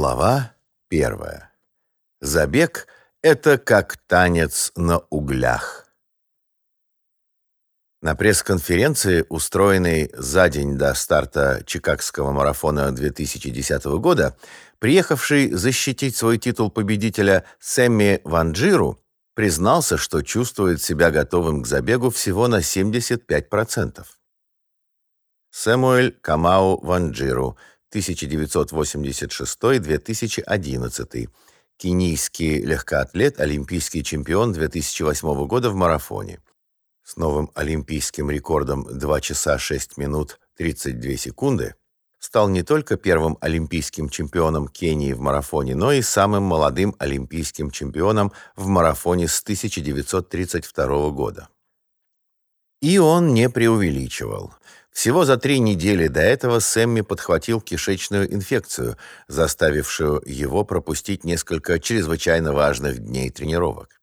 Глава первая. Забег – это как танец на углях. На пресс-конференции, устроенной за день до старта Чикагского марафона 2010 года, приехавший защитить свой титул победителя Сэмми Ванджиру признался, что чувствует себя готовым к забегу всего на 75%. Сэмуэль Камау Ванджиру, 1986-2011, кенийский легкоатлет, олимпийский чемпион 2008 года в марафоне. С новым олимпийским рекордом 2 часа 6 минут 32 секунды стал не только первым олимпийским чемпионом Кении в марафоне, но и самым молодым олимпийским чемпионом в марафоне с 1932 года. И он не преувеличивал. Всего за три недели до этого Сэмми подхватил кишечную инфекцию, заставившую его пропустить несколько чрезвычайно важных дней тренировок.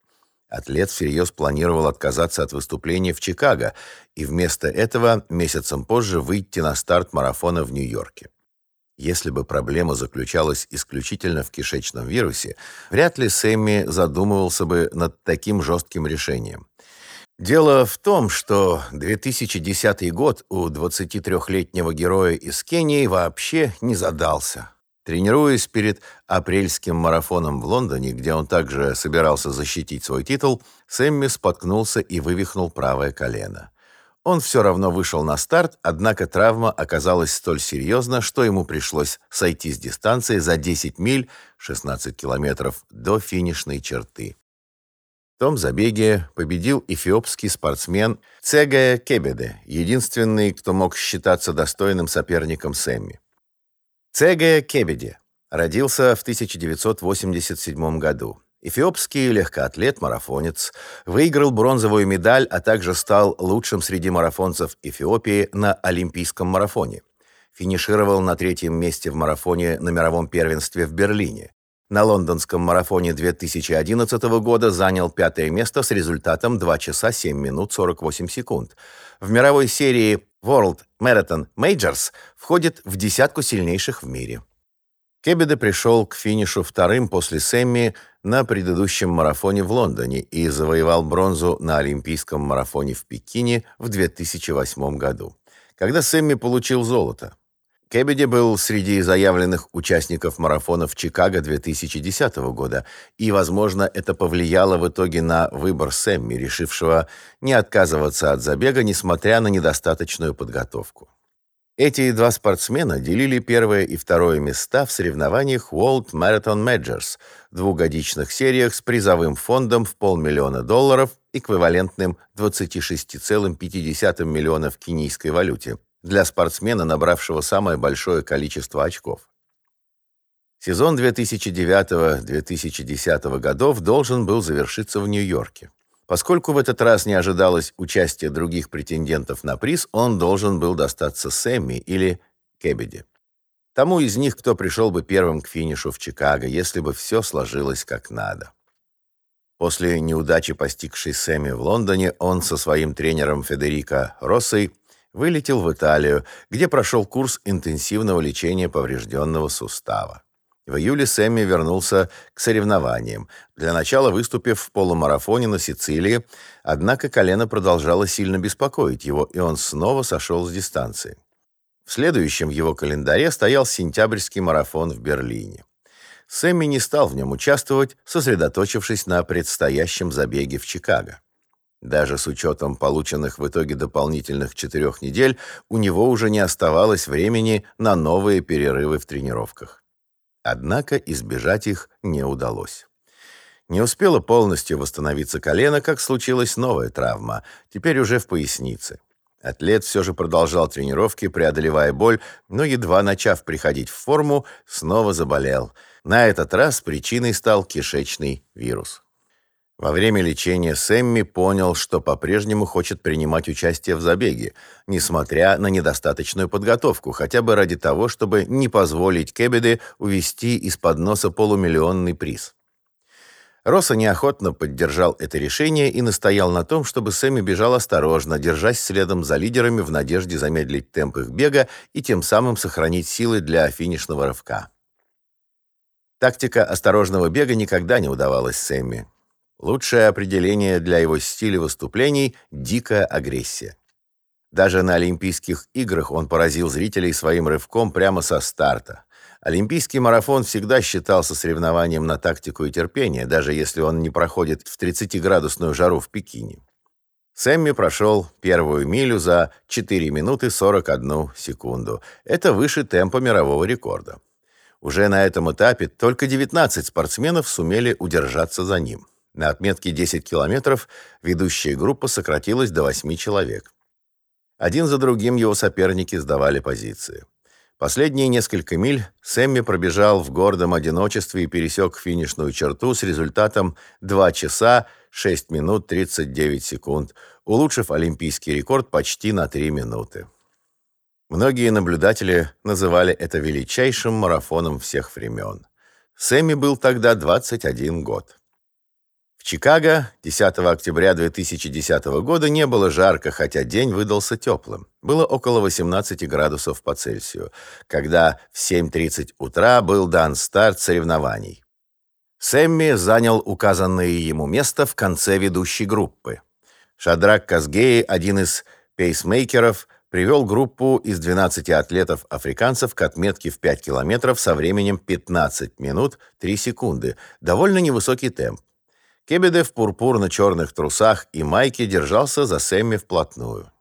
Атлет всерьез планировал отказаться от выступления в Чикаго и вместо этого месяцем позже выйти на старт марафона в Нью-Йорке. Если бы проблема заключалась исключительно в кишечном вирусе, вряд ли Сэмми задумывался бы над таким жестким решением. Дело в том, что 2010 год у 23-летнего героя из Кении вообще не задался. Тренируясь перед апрельским марафоном в Лондоне, где он также собирался защитить свой титул, Сэмми споткнулся и вывихнул правое колено. Он все равно вышел на старт, однако травма оказалась столь серьезна, что ему пришлось сойти с дистанции за 10 миль, 16 километров, до финишной черты. Том забеге победил эфиопский спортсмен Цегая Кебеде, единственный, кто мог считаться достойным соперником Сэмми. Цегая Кебеде родился в 1987 году. Эфиопский легкоатлет-марафонец, выиграл бронзовую медаль, а также стал лучшим среди марафонцев Эфиопии на Олимпийском марафоне. Финишировал на третьем месте в марафоне на мировом первенстве в Берлине. На лондонском марафоне 2011 года занял пятое место с результатом 2 часа 7 минут 48 секунд. В мировой серии World Marathon Majors входит в десятку сильнейших в мире. Кебеде пришел к финишу вторым после Сэмми на предыдущем марафоне в Лондоне и завоевал бронзу на Олимпийском марафоне в Пекине в 2008 году, когда Сэмми получил золото. Кебеди был среди заявленных участников марафона в Чикаго 2010 года, и, возможно, это повлияло в итоге на выбор Сэмми, решившего не отказываться от забега, несмотря на недостаточную подготовку. Эти два спортсмена делили первое и второе места в соревнованиях World Marathon Majors, двухгодичных сериях с призовым фондом в полмиллиона долларов, эквивалентным 26,5 миллионов кенийской валюте, для спортсмена, набравшего самое большое количество очков. Сезон 2009-2010 годов должен был завершиться в Нью-Йорке. Поскольку в этот раз не ожидалось участия других претендентов на приз, он должен был достаться Сэмми или Кебеди. Тому из них, кто пришел бы первым к финишу в Чикаго, если бы все сложилось как надо. После неудачи, постигшей Сэмми в Лондоне, он со своим тренером Федерико Россой вылетел в Италию, где прошел курс интенсивного лечения поврежденного сустава. В июле Сэмми вернулся к соревнованиям, для начала выступив в полумарафоне на Сицилии, однако колено продолжало сильно беспокоить его, и он снова сошел с дистанции. В следующем его календаре стоял сентябрьский марафон в Берлине. Сэмми не стал в нем участвовать, сосредоточившись на предстоящем забеге в Чикаго. Даже с учетом полученных в итоге дополнительных четырех недель, у него уже не оставалось времени на новые перерывы в тренировках. Однако избежать их не удалось. Не успело полностью восстановиться колено, как случилась новая травма, теперь уже в пояснице. Атлет все же продолжал тренировки, преодолевая боль, но едва начав приходить в форму, снова заболел. На этот раз причиной стал кишечный вирус. Во время лечения Сэмми понял, что по-прежнему хочет принимать участие в забеге, несмотря на недостаточную подготовку, хотя бы ради того, чтобы не позволить Кебеде увести из-под носа полумиллионный приз. Росса неохотно поддержал это решение и настоял на том, чтобы Сэмми бежал осторожно, держась следом за лидерами в надежде замедлить темп их бега и тем самым сохранить силы для финишного рывка. Тактика осторожного бега никогда не удавалась Сэмми. Лучшее определение для его стиля выступлений – дикая агрессия. Даже на Олимпийских играх он поразил зрителей своим рывком прямо со старта. Олимпийский марафон всегда считался соревнованием на тактику и терпение, даже если он не проходит в 30-градусную жару в Пекине. Сэмми прошел первую милю за 4 минуты 41 секунду. Это выше темпа мирового рекорда. Уже на этом этапе только 19 спортсменов сумели удержаться за ним. На отметке 10 километров ведущая группа сократилась до 8 человек. Один за другим его соперники сдавали позиции. Последние несколько миль Сэмми пробежал в гордом одиночестве и пересек финишную черту с результатом 2 часа 6 минут 39 секунд, улучшив олимпийский рекорд почти на 3 минуты. Многие наблюдатели называли это величайшим марафоном всех времен. Сэмми был тогда 21 год. Чикаго 10 октября 2010 года не было жарко, хотя день выдался теплым. Было около 18 градусов по Цельсию, когда в 7.30 утра был дан старт соревнований. Сэмми занял указанное ему место в конце ведущей группы. Шадрак Казгеи, один из пейсмейкеров, привел группу из 12 атлетов-африканцев к отметке в 5 километров со временем 15 минут 3 секунды. Довольно невысокий темп. Кебеде в пурпурно-черных трусах и майке держался за Сэмми вплотную.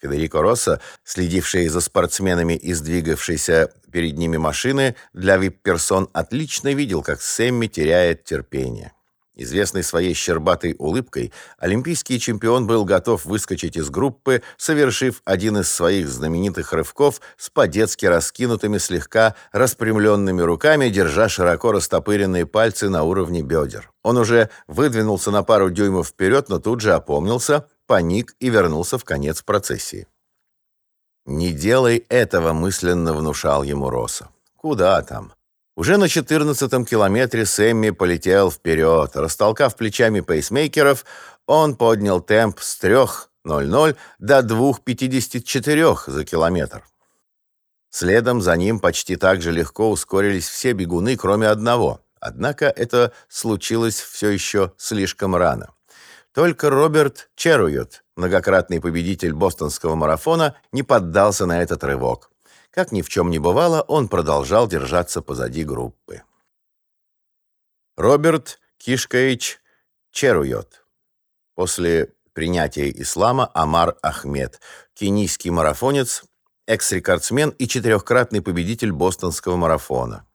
Федерико Росса, следивший за спортсменами и сдвигавшийся перед ними машины, для вип-персон отлично видел, как Сэмми теряет терпение. Известный своей щербатой улыбкой, олимпийский чемпион был готов выскочить из группы, совершив один из своих знаменитых рывков с по-детски раскинутыми слегка распрямленными руками, держа широко растопыренные пальцы на уровне бедер. Он уже выдвинулся на пару дюймов вперед, но тут же опомнился, паник и вернулся в конец процессии. «Не делай этого», — мысленно внушал ему Роса. «Куда там? Уже на 14-м километре Сэмми полетел вперед. Растолкав плечами пейсмейкеров, он поднял темп с 3.00 до 2.54 за километр. Следом за ним почти так же легко ускорились все бегуны, кроме одного. Однако это случилось все еще слишком рано. Только Роберт Черуют, многократный победитель бостонского марафона, не поддался на этот рывок. Как ни в чем не бывало, он продолжал держаться позади группы. Роберт Кишкаич Черуйот. После принятия ислама Амар Ахмед, кенийский марафонец, экс-рекордсмен и четырехкратный победитель бостонского марафона.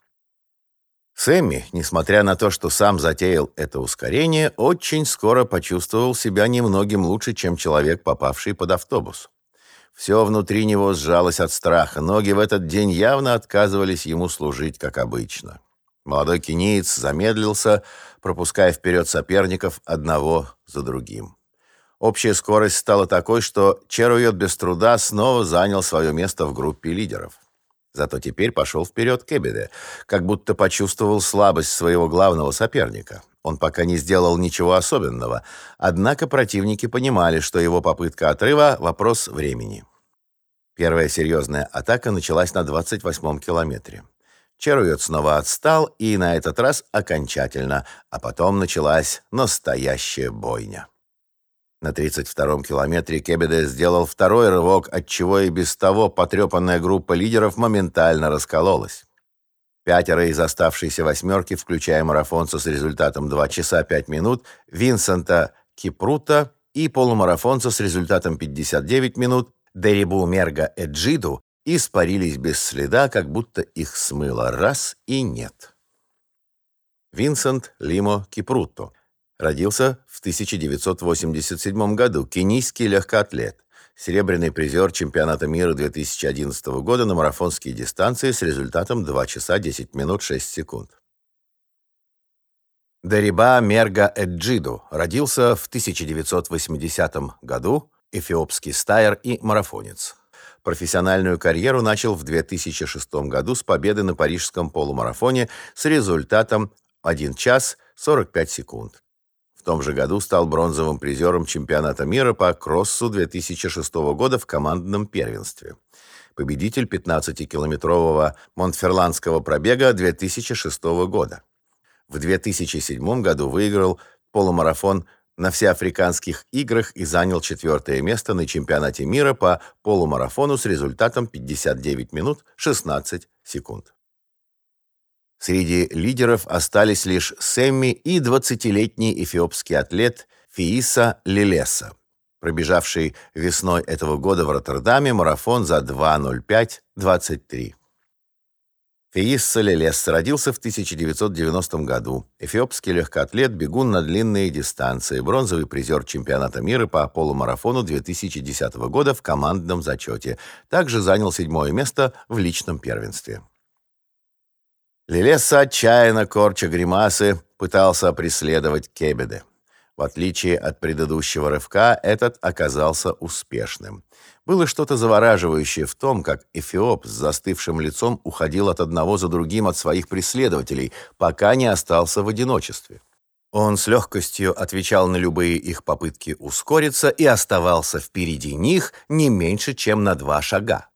Сэмми, несмотря на то, что сам затеял это ускорение, очень скоро почувствовал себя немногим лучше, чем человек, попавший под автобус. Все внутри него сжалось от страха. Ноги в этот день явно отказывались ему служить, как обычно. Молодой кениец замедлился, пропуская вперед соперников одного за другим. Общая скорость стала такой, что Черуйот без труда снова занял свое место в группе лидеров. Зато теперь пошел вперед Кебеде, как будто почувствовал слабость своего главного соперника. Он пока не сделал ничего особенного, однако противники понимали, что его попытка отрыва – вопрос времени. Первая серьезная атака началась на 28-м километре. Черует снова отстал, и на этот раз окончательно, а потом началась настоящая бойня. На 32-м километре Кебеде сделал второй рывок, отчего и без того потрепанная группа лидеров моментально раскололась. Пятеро из оставшейся восьмерки, включая марафонца с результатом 2 часа 5 минут, Винсента Кипрута и полумарафонца с результатом 59 минут, Дерибу Мерга Эджиду, испарились без следа, как будто их смыло раз и нет. Винсент Лимо Кипрутто родился в 1987 году, кенийский легкоатлет серебряный призер чемпионата мира 2011 года на марафонские дистанции с результатом 2 часа 10 минут 6 секунд. Дариба Мерга Эджиду родился в 1980 году, эфиопский стайер и марафонец. Профессиональную карьеру начал в 2006 году с победы на парижском полумарафоне с результатом 1 час 45 секунд том же году стал бронзовым призером чемпионата мира по кроссу 2006 года в командном первенстве. победитель 15-километрового Монтферландского пробега 2006 года. В 2007 году выиграл полумарафон на всеафриканских играх и занял четвертое место на чемпионате мира по полумарафону с результатом 59 минут 16 секунд. Среди лидеров остались лишь Сэмми и 20-летний эфиопский атлет Фииса Лилеса, пробежавший весной этого года в Роттердаме марафон за 2.05.23. Феисса Лелес родился в 1990 году. Эфиопский легкоатлет, бегун на длинные дистанции, бронзовый призер чемпионата мира по полумарафону 2010 года в командном зачете. Также занял седьмое место в личном первенстве. Лелеса, отчаянно корча гримасы, пытался преследовать Кебеде. В отличие от предыдущего рывка, этот оказался успешным. Было что-то завораживающее в том, как Эфиоп с застывшим лицом уходил от одного за другим от своих преследователей, пока не остался в одиночестве. Он с легкостью отвечал на любые их попытки ускориться и оставался впереди них не меньше, чем на два шага.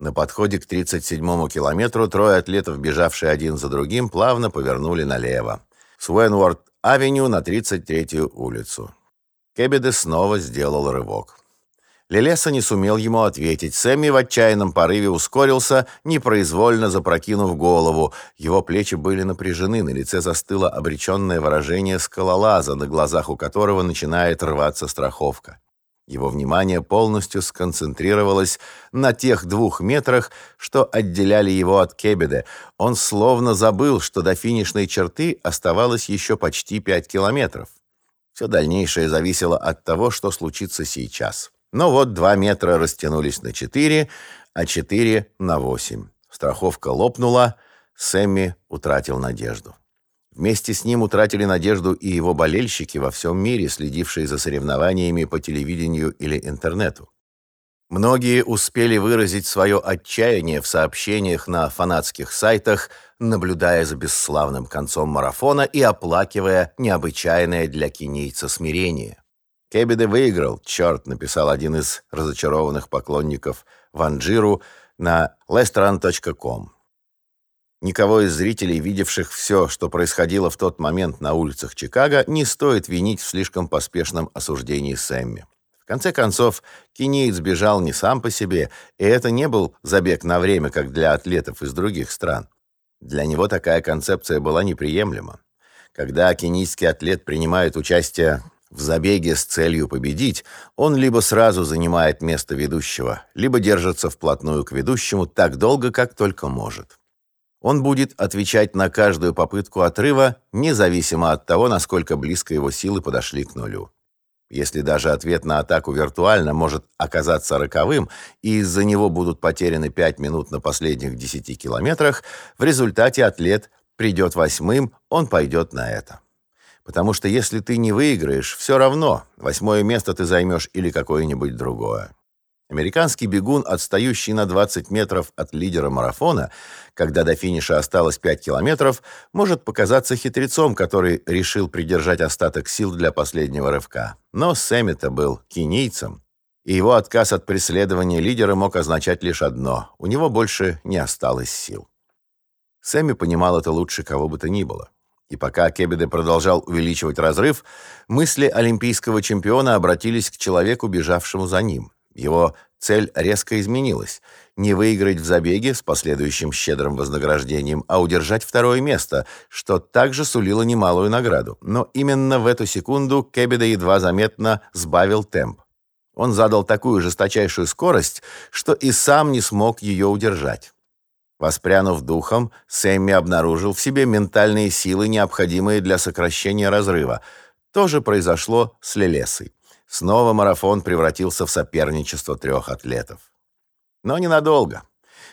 На подходе к 37-му километру трое атлетов, бежавшие один за другим, плавно повернули налево. С Уэнворд-авеню на 33-ю улицу. Кебеде снова сделал рывок. Лелеса не сумел ему ответить. Сэмми в отчаянном порыве ускорился, непроизвольно запрокинув голову. Его плечи были напряжены, на лице застыло обреченное выражение скалолаза, на глазах у которого начинает рваться страховка. Его внимание полностью сконцентрировалось на тех двух метрах, что отделяли его от Кебеде. Он словно забыл, что до финишной черты оставалось еще почти пять километров. Все дальнейшее зависело от того, что случится сейчас. Но вот два метра растянулись на четыре, а четыре на восемь. Страховка лопнула, Сэмми утратил надежду. Вместе с ним утратили надежду и его болельщики во всем мире, следившие за соревнованиями по телевидению или интернету. Многие успели выразить свое отчаяние в сообщениях на фанатских сайтах, наблюдая за бесславным концом марафона и оплакивая необычайное для кенийца смирение. Кебеде выиграл, черт, написал один из разочарованных поклонников Ванджиру на lestran.com. Никого из зрителей, видевших все, что происходило в тот момент на улицах Чикаго, не стоит винить в слишком поспешном осуждении Сэмми. В конце концов, кениец бежал не сам по себе, и это не был забег на время, как для атлетов из других стран. Для него такая концепция была неприемлема. Когда кенийский атлет принимает участие в забеге с целью победить, он либо сразу занимает место ведущего, либо держится вплотную к ведущему так долго, как только может. Он будет отвечать на каждую попытку отрыва, независимо от того, насколько близко его силы подошли к нулю. Если даже ответ на атаку виртуально может оказаться роковым, и из-за него будут потеряны 5 минут на последних 10 километрах, в результате атлет придет восьмым, он пойдет на это. Потому что если ты не выиграешь, все равно восьмое место ты займешь или какое-нибудь другое. Американский бегун, отстающий на 20 метров от лидера марафона, когда до финиша осталось 5 километров, может показаться хитрецом, который решил придержать остаток сил для последнего рывка. Но Сэмми-то был кенийцем, и его отказ от преследования лидера мог означать лишь одно – у него больше не осталось сил. Сэмми понимал это лучше кого бы то ни было. И пока Кебеде продолжал увеличивать разрыв, мысли олимпийского чемпиона обратились к человеку, бежавшему за ним. Его цель резко изменилась. Не выиграть в забеге с последующим щедрым вознаграждением, а удержать второе место, что также сулило немалую награду. Но именно в эту секунду Кебеде едва заметно сбавил темп. Он задал такую жесточайшую скорость, что и сам не смог ее удержать. Воспрянув духом, Сэмми обнаружил в себе ментальные силы, необходимые для сокращения разрыва. То же произошло с Лелесой. Снова марафон превратился в соперничество трех атлетов. Но ненадолго.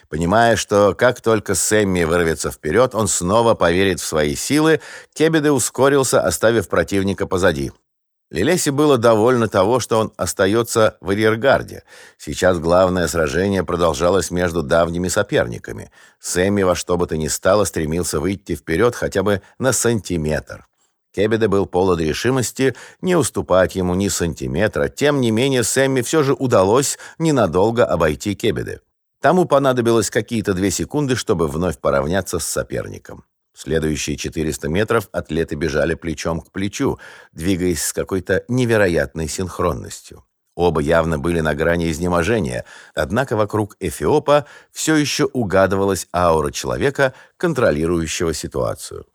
Понимая, что как только Сэмми вырвется вперед, он снова поверит в свои силы, Кебеде ускорился, оставив противника позади. Лелеси было довольно того, что он остается в арьергарде. Сейчас главное сражение продолжалось между давними соперниками. Сэмми во что бы то ни стало стремился выйти вперед хотя бы на сантиметр. Кебеде был полон решимости не уступать ему ни сантиметра. Тем не менее, Сэмми все же удалось ненадолго обойти Кебеде. Тому понадобилось какие-то две секунды, чтобы вновь поравняться с соперником. Следующие 400 метров атлеты бежали плечом к плечу, двигаясь с какой-то невероятной синхронностью. Оба явно были на грани изнеможения, однако вокруг Эфиопа все еще угадывалась аура человека, контролирующего ситуацию.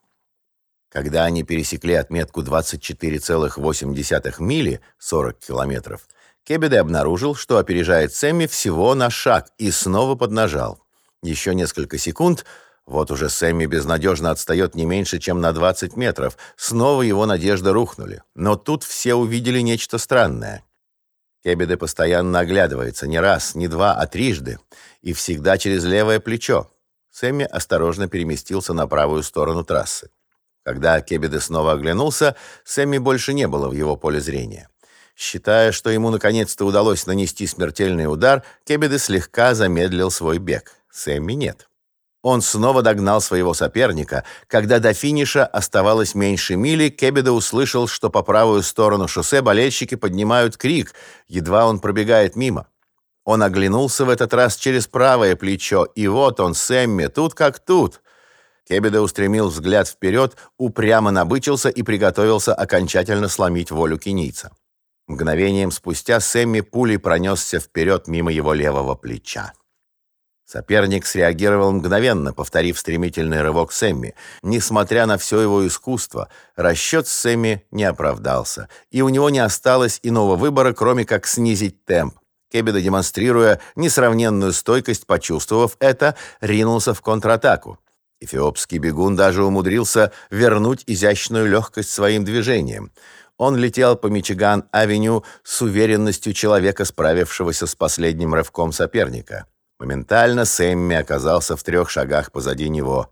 Когда они пересекли отметку 24,8 мили, 40 километров, Кебеде обнаружил, что опережает Сэмми всего на шаг и снова поднажал. Еще несколько секунд, вот уже Сэмми безнадежно отстает не меньше, чем на 20 метров. Снова его надежды рухнули. Но тут все увидели нечто странное. Кебеде постоянно оглядывается не раз, не два, а трижды, и всегда через левое плечо. Сэмми осторожно переместился на правую сторону трассы. Когда Кебеде снова оглянулся, Сэмми больше не было в его поле зрения. Считая, что ему наконец-то удалось нанести смертельный удар, Кебеде слегка замедлил свой бег. Сэмми нет. Он снова догнал своего соперника. Когда до финиша оставалось меньше мили, Кебеда услышал, что по правую сторону шоссе болельщики поднимают крик, едва он пробегает мимо. Он оглянулся в этот раз через правое плечо, и вот он, Сэмми, тут как тут. Кебеда устремил взгляд вперед, упрямо набычился и приготовился окончательно сломить волю кенийца. Мгновением спустя Сэмми пулей пронесся вперед мимо его левого плеча. Соперник среагировал мгновенно, повторив стремительный рывок Сэмми. Несмотря на все его искусство, расчет Сэмми не оправдался, и у него не осталось иного выбора, кроме как снизить темп. Кебеда, демонстрируя несравненную стойкость, почувствовав это, ринулся в контратаку. Эфиопский бегун даже умудрился вернуть изящную легкость своим движением. Он летел по Мичиган-авеню с уверенностью человека, справившегося с последним рывком соперника. Моментально Сэмми оказался в трех шагах позади него.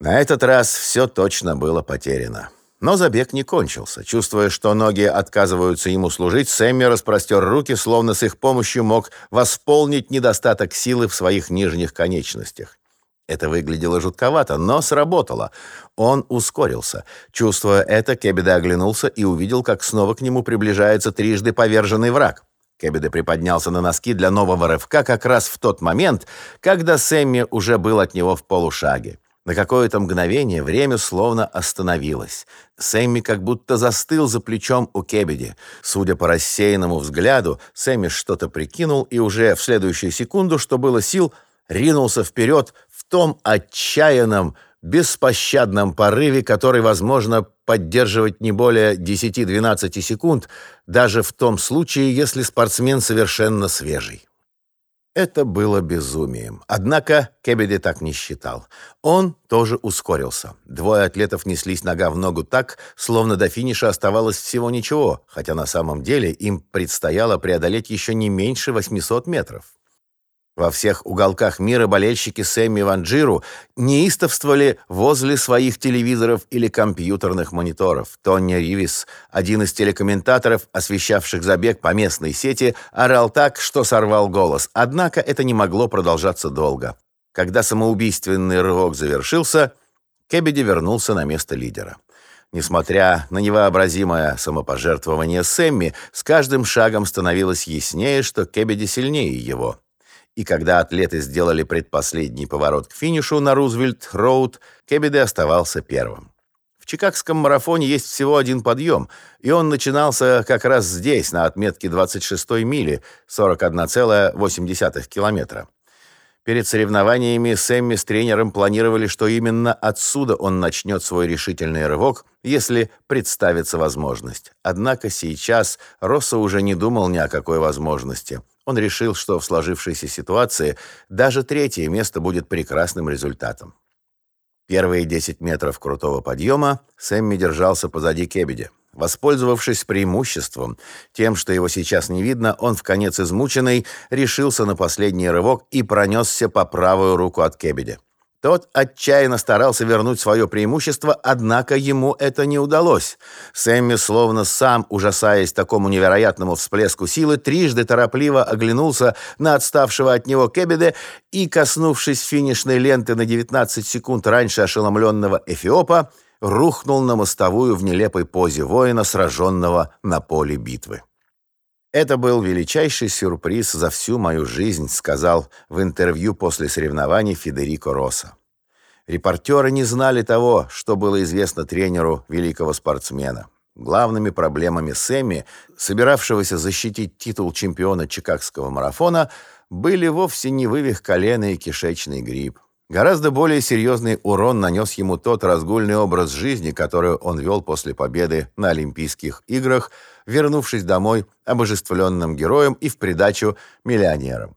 На этот раз все точно было потеряно. Но забег не кончился. Чувствуя, что ноги отказываются ему служить, Сэмми распростер руки, словно с их помощью мог восполнить недостаток силы в своих нижних конечностях. Это выглядело жутковато, но сработало. Он ускорился. Чувствуя это, Кебеда оглянулся и увидел, как снова к нему приближается трижды поверженный враг. Кебеде приподнялся на носки для нового рывка как раз в тот момент, когда Сэмми уже был от него в полушаге. На какое-то мгновение время словно остановилось. Сэмми как будто застыл за плечом у Кебеди. Судя по рассеянному взгляду, Сэмми что-то прикинул и уже в следующую секунду, что было сил, ринулся вперед в том отчаянном, беспощадном порыве, который, возможно, поддерживать не более 10-12 секунд, даже в том случае, если спортсмен совершенно свежий. Это было безумием. Однако Кебеди так не считал. Он тоже ускорился. Двое атлетов неслись нога в ногу так, словно до финиша оставалось всего ничего, хотя на самом деле им предстояло преодолеть еще не меньше 800 метров. Во всех уголках мира болельщики Сэмми Ванджиру неистовствовали возле своих телевизоров или компьютерных мониторов. Тони Ривис, один из телекомментаторов, освещавших забег по местной сети, орал так, что сорвал голос. Однако это не могло продолжаться долго. Когда самоубийственный рывок завершился, Кебеди вернулся на место лидера. Несмотря на невообразимое самопожертвование Сэмми, с каждым шагом становилось яснее, что Кебеди сильнее его и когда атлеты сделали предпоследний поворот к финишу на Рузвельт-Роуд, Кебеде оставался первым. В Чикагском марафоне есть всего один подъем, и он начинался как раз здесь, на отметке 26-й мили, 41,8 километра. Перед соревнованиями Сэмми с тренером планировали, что именно отсюда он начнет свой решительный рывок, если представится возможность. Однако сейчас Росса уже не думал ни о какой возможности. Он решил, что в сложившейся ситуации даже третье место будет прекрасным результатом. Первые 10 метров крутого подъема Сэмми держался позади Кебеди. Воспользовавшись преимуществом, тем, что его сейчас не видно, он в конец измученный решился на последний рывок и пронесся по правую руку от Кебеди. Тот отчаянно старался вернуть свое преимущество, однако ему это не удалось. Сэмми, словно сам ужасаясь такому невероятному всплеску силы, трижды торопливо оглянулся на отставшего от него Кебеде и, коснувшись финишной ленты на 19 секунд раньше ошеломленного Эфиопа, рухнул на мостовую в нелепой позе воина, сраженного на поле битвы. Это был величайший сюрприз за всю мою жизнь, сказал в интервью после соревнований Федерико Росса. Репортеры не знали того, что было известно тренеру великого спортсмена. Главными проблемами Сэмми, собиравшегося защитить титул чемпиона Чикагского марафона, были вовсе не вывих колена и кишечный грипп. Гораздо более серьезный урон нанес ему тот разгульный образ жизни, который он вел после победы на Олимпийских играх, вернувшись домой обожествленным героем и в придачу миллионером.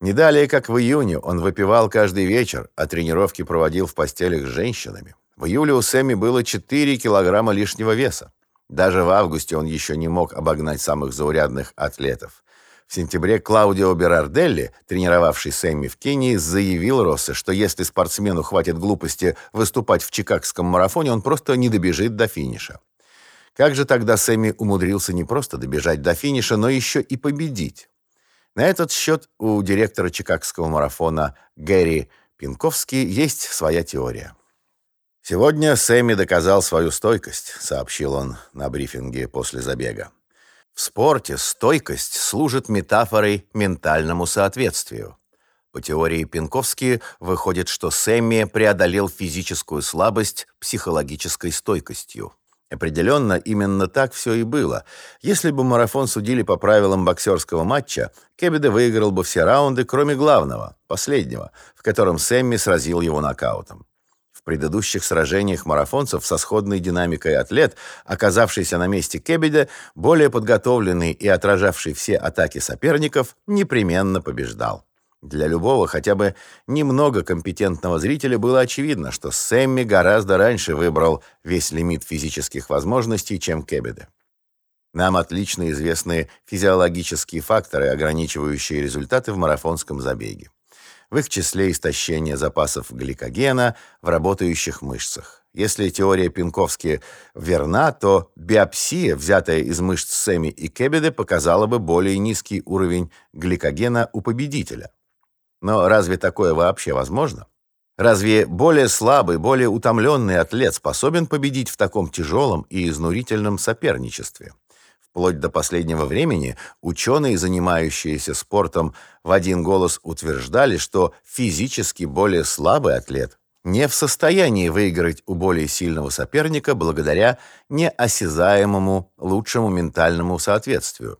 Не далее, как в июне, он выпивал каждый вечер, а тренировки проводил в постелях с женщинами. В июле у Сэмми было 4 килограмма лишнего веса. Даже в августе он еще не мог обогнать самых заурядных атлетов. В сентябре Клаудио Берарделли, тренировавший Сэмми в Кении, заявил Россе, что если спортсмену хватит глупости выступать в чикагском марафоне, он просто не добежит до финиша. Как же тогда Сэмми умудрился не просто добежать до финиша, но еще и победить? На этот счет у директора Чикагского марафона Гэри Пинковски есть своя теория. «Сегодня Сэмми доказал свою стойкость», — сообщил он на брифинге после забега. В спорте стойкость служит метафорой ментальному соответствию. По теории Пинковски выходит, что Сэмми преодолел физическую слабость психологической стойкостью. Определенно, именно так все и было. Если бы марафон судили по правилам боксерского матча, Кебеде выиграл бы все раунды, кроме главного, последнего, в котором Сэмми сразил его нокаутом. Предыдущих сражениях марафонцев со сходной динамикой атлет, оказавшийся на месте Кебеде, более подготовленный и отражавший все атаки соперников, непременно побеждал. Для любого хотя бы немного компетентного зрителя было очевидно, что Сэмми гораздо раньше выбрал весь лимит физических возможностей, чем Кебеде. Нам отлично известны физиологические факторы, ограничивающие результаты в марафонском забеге. В их числе истощение запасов гликогена в работающих мышцах. Если теория Пинковски верна, то биопсия, взятая из мышц Сэмми и Кебеде, показала бы более низкий уровень гликогена у победителя. Но разве такое вообще возможно? Разве более слабый, более утомленный атлет способен победить в таком тяжелом и изнурительном соперничестве? Вплоть до последнего времени ученые, занимающиеся спортом, в один голос утверждали, что физически более слабый атлет не в состоянии выиграть у более сильного соперника благодаря неосязаемому лучшему ментальному соответствию.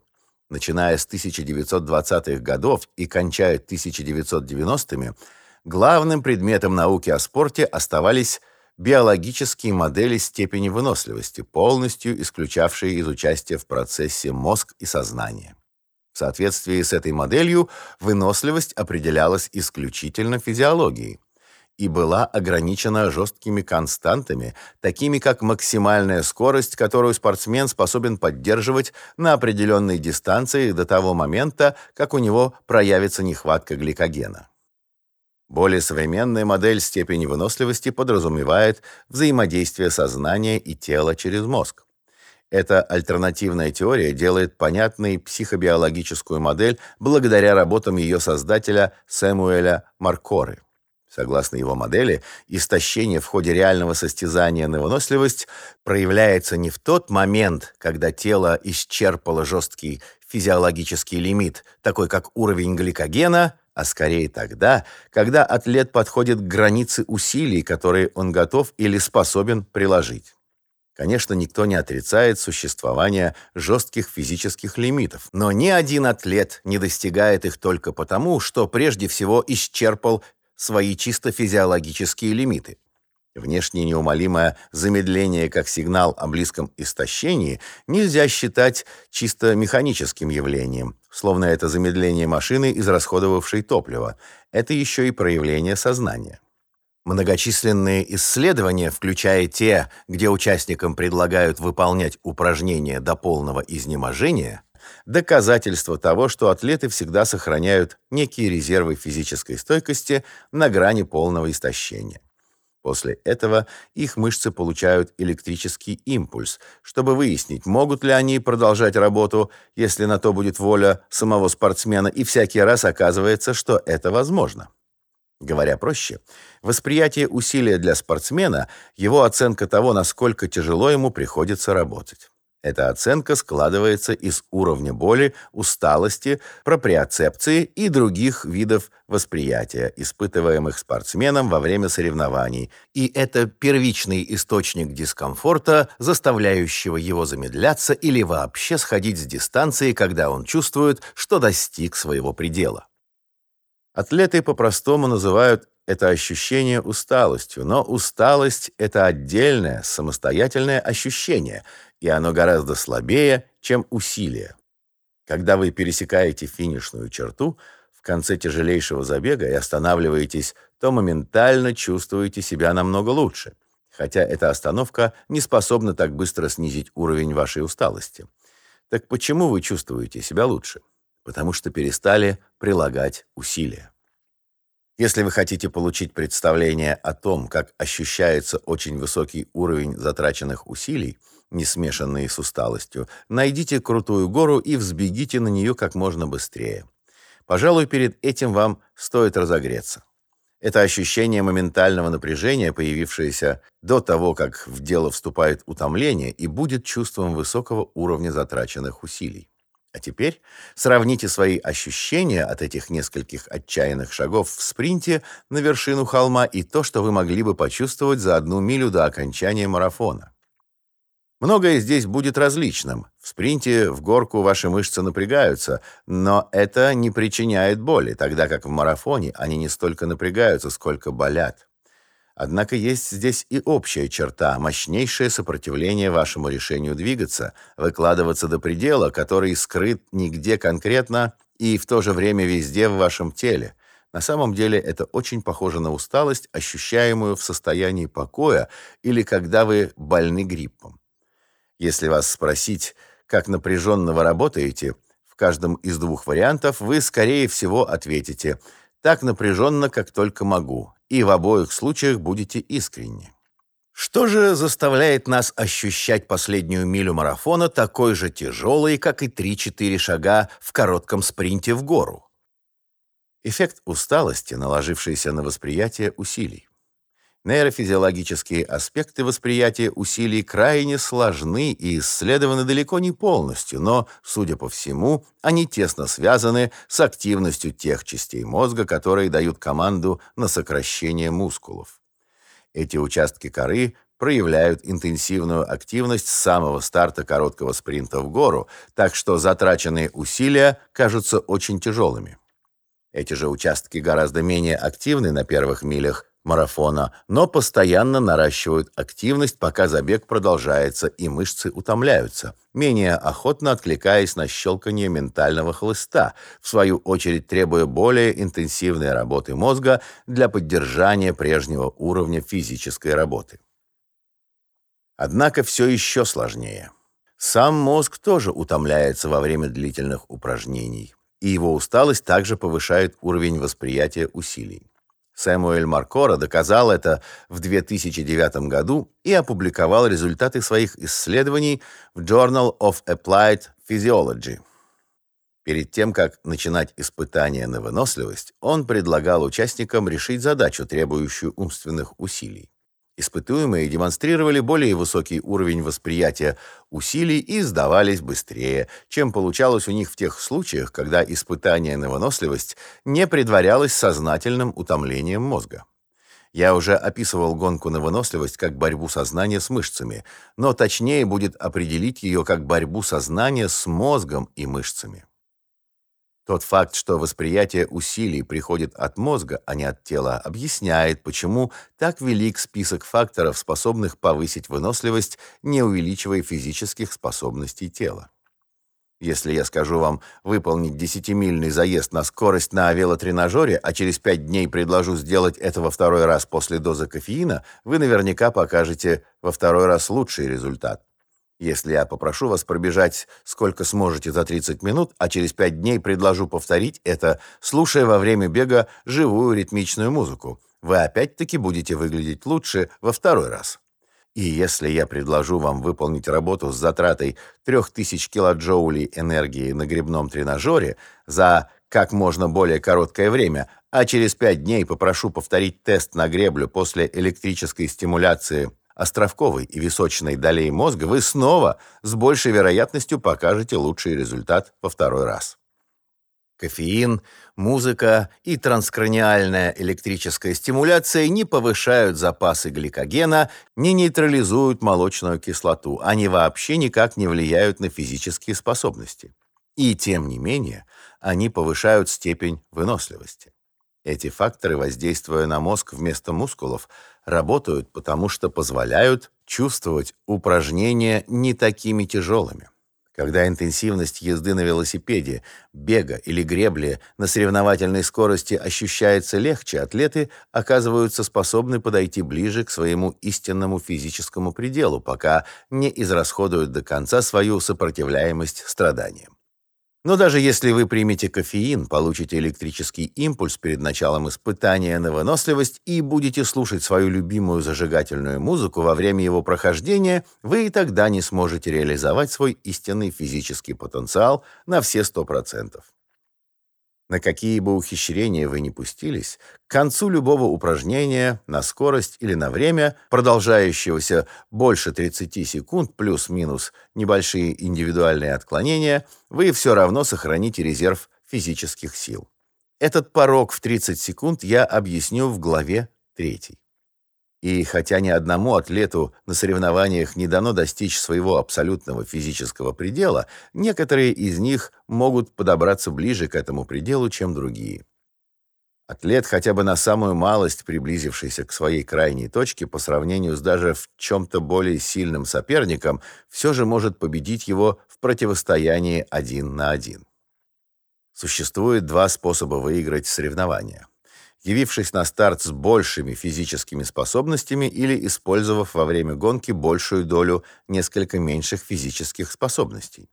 Начиная с 1920-х годов и кончая 1990-ми, главным предметом науки о спорте оставались биологические модели степени выносливости, полностью исключавшие из участия в процессе мозг и сознание. В соответствии с этой моделью выносливость определялась исключительно физиологией и была ограничена жесткими константами, такими как максимальная скорость, которую спортсмен способен поддерживать на определенной дистанции до того момента, как у него проявится нехватка гликогена. Более современная модель степени выносливости подразумевает взаимодействие сознания и тела через мозг. Эта альтернативная теория делает понятной психобиологическую модель благодаря работам ее создателя Сэмуэля Маркоры. Согласно его модели, истощение в ходе реального состязания на выносливость проявляется не в тот момент, когда тело исчерпало жесткий физиологический лимит, такой как уровень гликогена, а скорее тогда, когда атлет подходит к границе усилий, которые он готов или способен приложить. Конечно, никто не отрицает существование жестких физических лимитов, но ни один атлет не достигает их только потому, что прежде всего исчерпал свои чисто физиологические лимиты. Внешне неумолимое замедление как сигнал о близком истощении нельзя считать чисто механическим явлением, словно это замедление машины, израсходовавшей топливо. Это еще и проявление сознания. Многочисленные исследования, включая те, где участникам предлагают выполнять упражнения до полного изнеможения, доказательство того, что атлеты всегда сохраняют некие резервы физической стойкости на грани полного истощения. После этого их мышцы получают электрический импульс, чтобы выяснить, могут ли они продолжать работу, если на то будет воля самого спортсмена, и всякий раз оказывается, что это возможно. Говоря проще, восприятие усилия для спортсмена – его оценка того, насколько тяжело ему приходится работать. Эта оценка складывается из уровня боли, усталости, проприоцепции и других видов восприятия, испытываемых спортсменом во время соревнований, и это первичный источник дискомфорта, заставляющего его замедляться или вообще сходить с дистанции, когда он чувствует, что достиг своего предела. Атлеты по-простому называют это ощущение усталостью, но усталость – это отдельное, самостоятельное ощущение – и оно гораздо слабее, чем усилие. Когда вы пересекаете финишную черту в конце тяжелейшего забега и останавливаетесь, то моментально чувствуете себя намного лучше, хотя эта остановка не способна так быстро снизить уровень вашей усталости. Так почему вы чувствуете себя лучше? Потому что перестали прилагать усилия. Если вы хотите получить представление о том, как ощущается очень высокий уровень затраченных усилий, не смешанные с усталостью, найдите крутую гору и взбегите на нее как можно быстрее. Пожалуй, перед этим вам стоит разогреться. Это ощущение моментального напряжения, появившееся до того, как в дело вступает утомление, и будет чувством высокого уровня затраченных усилий. А теперь сравните свои ощущения от этих нескольких отчаянных шагов в спринте на вершину холма и то, что вы могли бы почувствовать за одну милю до окончания марафона. Многое здесь будет различным. В спринте в горку ваши мышцы напрягаются, но это не причиняет боли, тогда как в марафоне они не столько напрягаются, сколько болят. Однако есть здесь и общая черта мощнейшее сопротивление вашему решению двигаться, выкладываться до предела, который скрыт нигде конкретно и в то же время везде в вашем теле. На самом деле это очень похоже на усталость, ощущаемую в состоянии покоя или когда вы больны гриппом. Если вас спросить, как напряженно вы работаете, в каждом из двух вариантов вы, скорее всего, ответите «так напряженно, как только могу», и в обоих случаях будете искренни. Что же заставляет нас ощущать последнюю милю марафона такой же тяжелой, как и 3-4 шага в коротком спринте в гору? Эффект усталости, наложившийся на восприятие усилий. Нейрофизиологические аспекты восприятия усилий крайне сложны и исследованы далеко не полностью, но, судя по всему, они тесно связаны с активностью тех частей мозга, которые дают команду на сокращение мускулов. Эти участки коры проявляют интенсивную активность с самого старта короткого спринта в гору, так что затраченные усилия кажутся очень тяжелыми. Эти же участки гораздо менее активны на первых милях, марафона, но постоянно наращивают активность, пока забег продолжается и мышцы утомляются, менее охотно откликаясь на щелканье ментального хлыста, в свою очередь требуя более интенсивной работы мозга для поддержания прежнего уровня физической работы. Однако все еще сложнее. Сам мозг тоже утомляется во время длительных упражнений, и его усталость также повышает уровень восприятия усилий. Сэмуэль Маркора доказал это в 2009 году и опубликовал результаты своих исследований в Journal of Applied Physiology. Перед тем, как начинать испытания на выносливость, он предлагал участникам решить задачу, требующую умственных усилий. Испытуемые демонстрировали более высокий уровень восприятия усилий и сдавались быстрее, чем получалось у них в тех случаях, когда испытание на выносливость не предварялось сознательным утомлением мозга. Я уже описывал гонку на выносливость как борьбу сознания с мышцами, но точнее будет определить ее как борьбу сознания с мозгом и мышцами. Тот факт, что восприятие усилий приходит от мозга, а не от тела, объясняет, почему так велик список факторов, способных повысить выносливость, не увеличивая физических способностей тела. Если я скажу вам выполнить 10-мильный заезд на скорость на велотренажере, а через 5 дней предложу сделать это во второй раз после дозы кофеина, вы наверняка покажете во второй раз лучший результат. Если я попрошу вас пробежать сколько сможете за 30 минут, а через 5 дней предложу повторить это, слушая во время бега живую ритмичную музыку, вы опять-таки будете выглядеть лучше во второй раз. И если я предложу вам выполнить работу с затратой 3000 килоджоулей энергии на гребном тренажере за как можно более короткое время, а через 5 дней попрошу повторить тест на греблю после электрической стимуляции островковой и височной долей мозга, вы снова с большей вероятностью покажете лучший результат во второй раз. Кофеин, музыка и транскраниальная электрическая стимуляция не повышают запасы гликогена, не нейтрализуют молочную кислоту, они вообще никак не влияют на физические способности. И тем не менее, они повышают степень выносливости. Эти факторы, воздействуя на мозг вместо мускулов, работают, потому что позволяют чувствовать упражнения не такими тяжелыми. Когда интенсивность езды на велосипеде, бега или гребли на соревновательной скорости ощущается легче, атлеты оказываются способны подойти ближе к своему истинному физическому пределу, пока не израсходуют до конца свою сопротивляемость страданиям. Но даже если вы примете кофеин, получите электрический импульс перед началом испытания на выносливость и будете слушать свою любимую зажигательную музыку во время его прохождения, вы и тогда не сможете реализовать свой истинный физический потенциал на все 100%. На какие бы ухищрения вы ни пустились, к концу любого упражнения на скорость или на время, продолжающегося больше 30 секунд плюс-минус небольшие индивидуальные отклонения, вы все равно сохраните резерв физических сил. Этот порог в 30 секунд я объясню в главе 3. И хотя ни одному атлету на соревнованиях не дано достичь своего абсолютного физического предела, некоторые из них могут подобраться ближе к этому пределу, чем другие. Атлет, хотя бы на самую малость приблизившийся к своей крайней точке по сравнению с даже в чем-то более сильным соперником, все же может победить его в противостоянии один на один. Существует два способа выиграть соревнования явившись на старт с большими физическими способностями или использовав во время гонки большую долю несколько меньших физических способностей.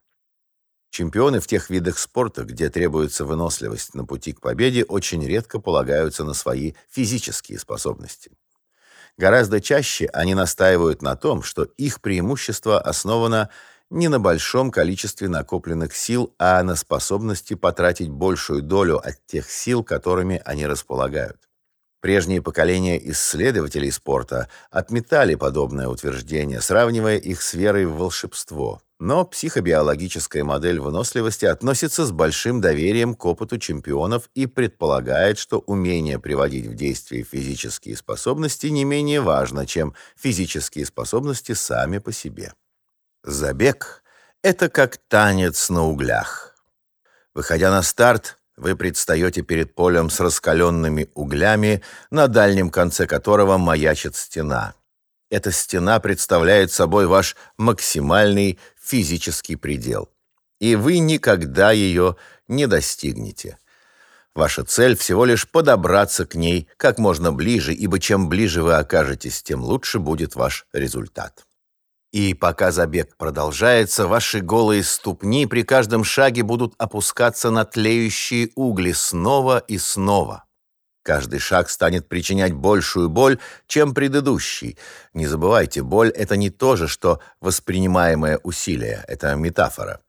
Чемпионы в тех видах спорта, где требуется выносливость на пути к победе, очень редко полагаются на свои физические способности. Гораздо чаще они настаивают на том, что их преимущество основано не на большом количестве накопленных сил, а на способности потратить большую долю от тех сил, которыми они располагают. Прежние поколения исследователей спорта отметали подобное утверждение, сравнивая их с верой в волшебство. Но психобиологическая модель выносливости относится с большим доверием к опыту чемпионов и предполагает, что умение приводить в действие физические способности не менее важно, чем физические способности сами по себе. Забег — это как танец на углях. Выходя на старт, вы предстаете перед полем с раскаленными углями, на дальнем конце которого маячит стена. Эта стена представляет собой ваш максимальный физический предел, и вы никогда ее не достигнете. Ваша цель всего лишь подобраться к ней как можно ближе, ибо чем ближе вы окажетесь, тем лучше будет ваш результат. И пока забег продолжается, ваши голые ступни при каждом шаге будут опускаться на тлеющие угли снова и снова. Каждый шаг станет причинять большую боль, чем предыдущий. Не забывайте, боль — это не то же, что воспринимаемое усилие, это метафора.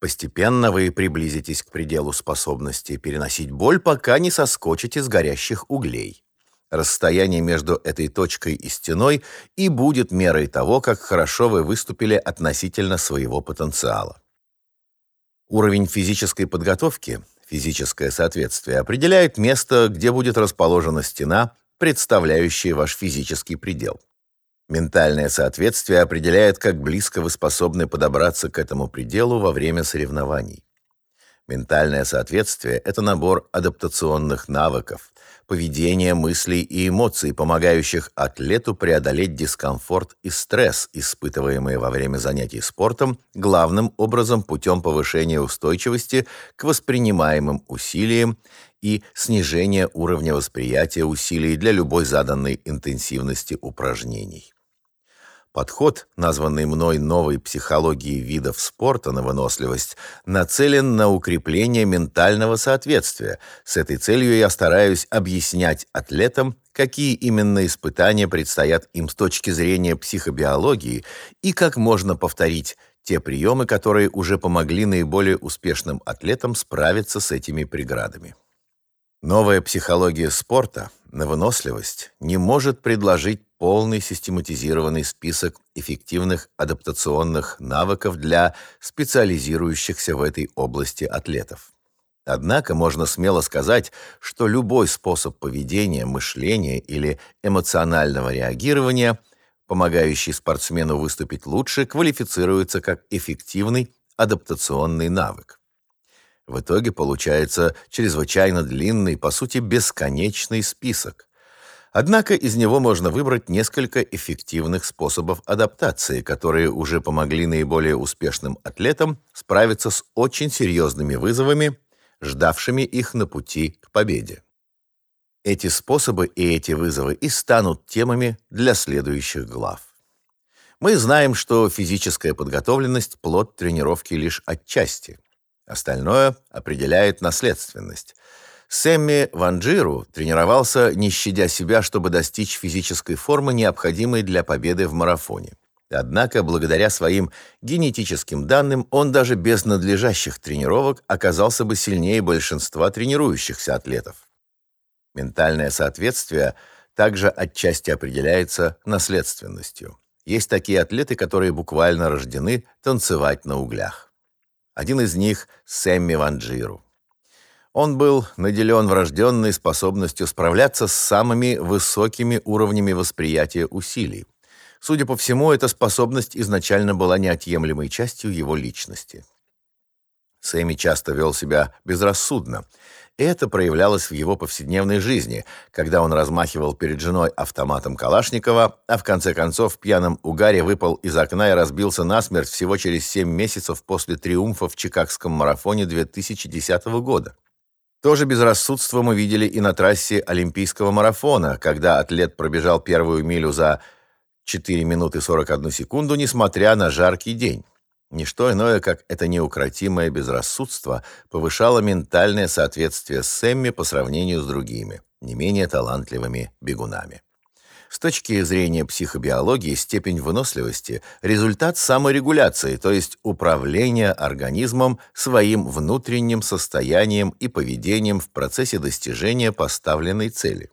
Постепенно вы приблизитесь к пределу способности переносить боль, пока не соскочите с горящих углей. Расстояние между этой точкой и стеной и будет мерой того, как хорошо вы выступили относительно своего потенциала. Уровень физической подготовки, физическое соответствие, определяет место, где будет расположена стена, представляющая ваш физический предел. Ментальное соответствие определяет, как близко вы способны подобраться к этому пределу во время соревнований. Ментальное соответствие – это набор адаптационных навыков, поведения, мыслей и эмоций, помогающих атлету преодолеть дискомфорт и стресс, испытываемые во время занятий спортом, главным образом путем повышения устойчивости к воспринимаемым усилиям и снижения уровня восприятия усилий для любой заданной интенсивности упражнений. Подход, названный мной новой психологией видов спорта на выносливость, нацелен на укрепление ментального соответствия. С этой целью я стараюсь объяснять атлетам, какие именно испытания предстоят им с точки зрения психобиологии и как можно повторить те приемы, которые уже помогли наиболее успешным атлетам справиться с этими преградами. Новая психология спорта на выносливость не может предложить полный систематизированный список эффективных адаптационных навыков для специализирующихся в этой области атлетов. Однако можно смело сказать, что любой способ поведения, мышления или эмоционального реагирования, помогающий спортсмену выступить лучше, квалифицируется как эффективный адаптационный навык. В итоге получается чрезвычайно длинный, по сути, бесконечный список. Однако из него можно выбрать несколько эффективных способов адаптации, которые уже помогли наиболее успешным атлетам справиться с очень серьезными вызовами, ждавшими их на пути к победе. Эти способы и эти вызовы и станут темами для следующих глав. Мы знаем, что физическая подготовленность – плод тренировки лишь отчасти. Остальное определяет наследственность. Сэмми Ванджиру тренировался, не щадя себя, чтобы достичь физической формы, необходимой для победы в марафоне. Однако, благодаря своим генетическим данным, он даже без надлежащих тренировок оказался бы сильнее большинства тренирующихся атлетов. Ментальное соответствие также отчасти определяется наследственностью. Есть такие атлеты, которые буквально рождены танцевать на углях. Один из них – Сэмми Ванджиру. Он был наделен врожденной способностью справляться с самыми высокими уровнями восприятия усилий. Судя по всему, эта способность изначально была неотъемлемой частью его личности. Сэмми часто вел себя безрассудно. Это проявлялось в его повседневной жизни, когда он размахивал перед женой автоматом Калашникова, а в конце концов в пьяном угаре выпал из окна и разбился насмерть всего через 7 месяцев после триумфа в Чикагском марафоне 2010 года. То же безрассудство мы видели и на трассе Олимпийского марафона, когда атлет пробежал первую милю за 4 минуты 41 секунду, несмотря на жаркий день. Ничто иное, как это неукротимое безрассудство, повышало ментальное соответствие Сэмми по сравнению с другими, не менее талантливыми бегунами. С точки зрения психобиологии степень выносливости – результат саморегуляции, то есть управления организмом своим внутренним состоянием и поведением в процессе достижения поставленной цели.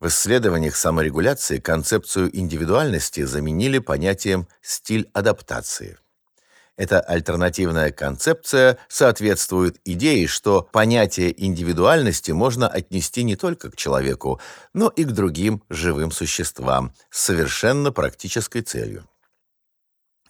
В исследованиях саморегуляции концепцию индивидуальности заменили понятием «стиль адаптации». Эта альтернативная концепция соответствует идее, что понятие индивидуальности можно отнести не только к человеку, но и к другим живым существам с совершенно практической целью.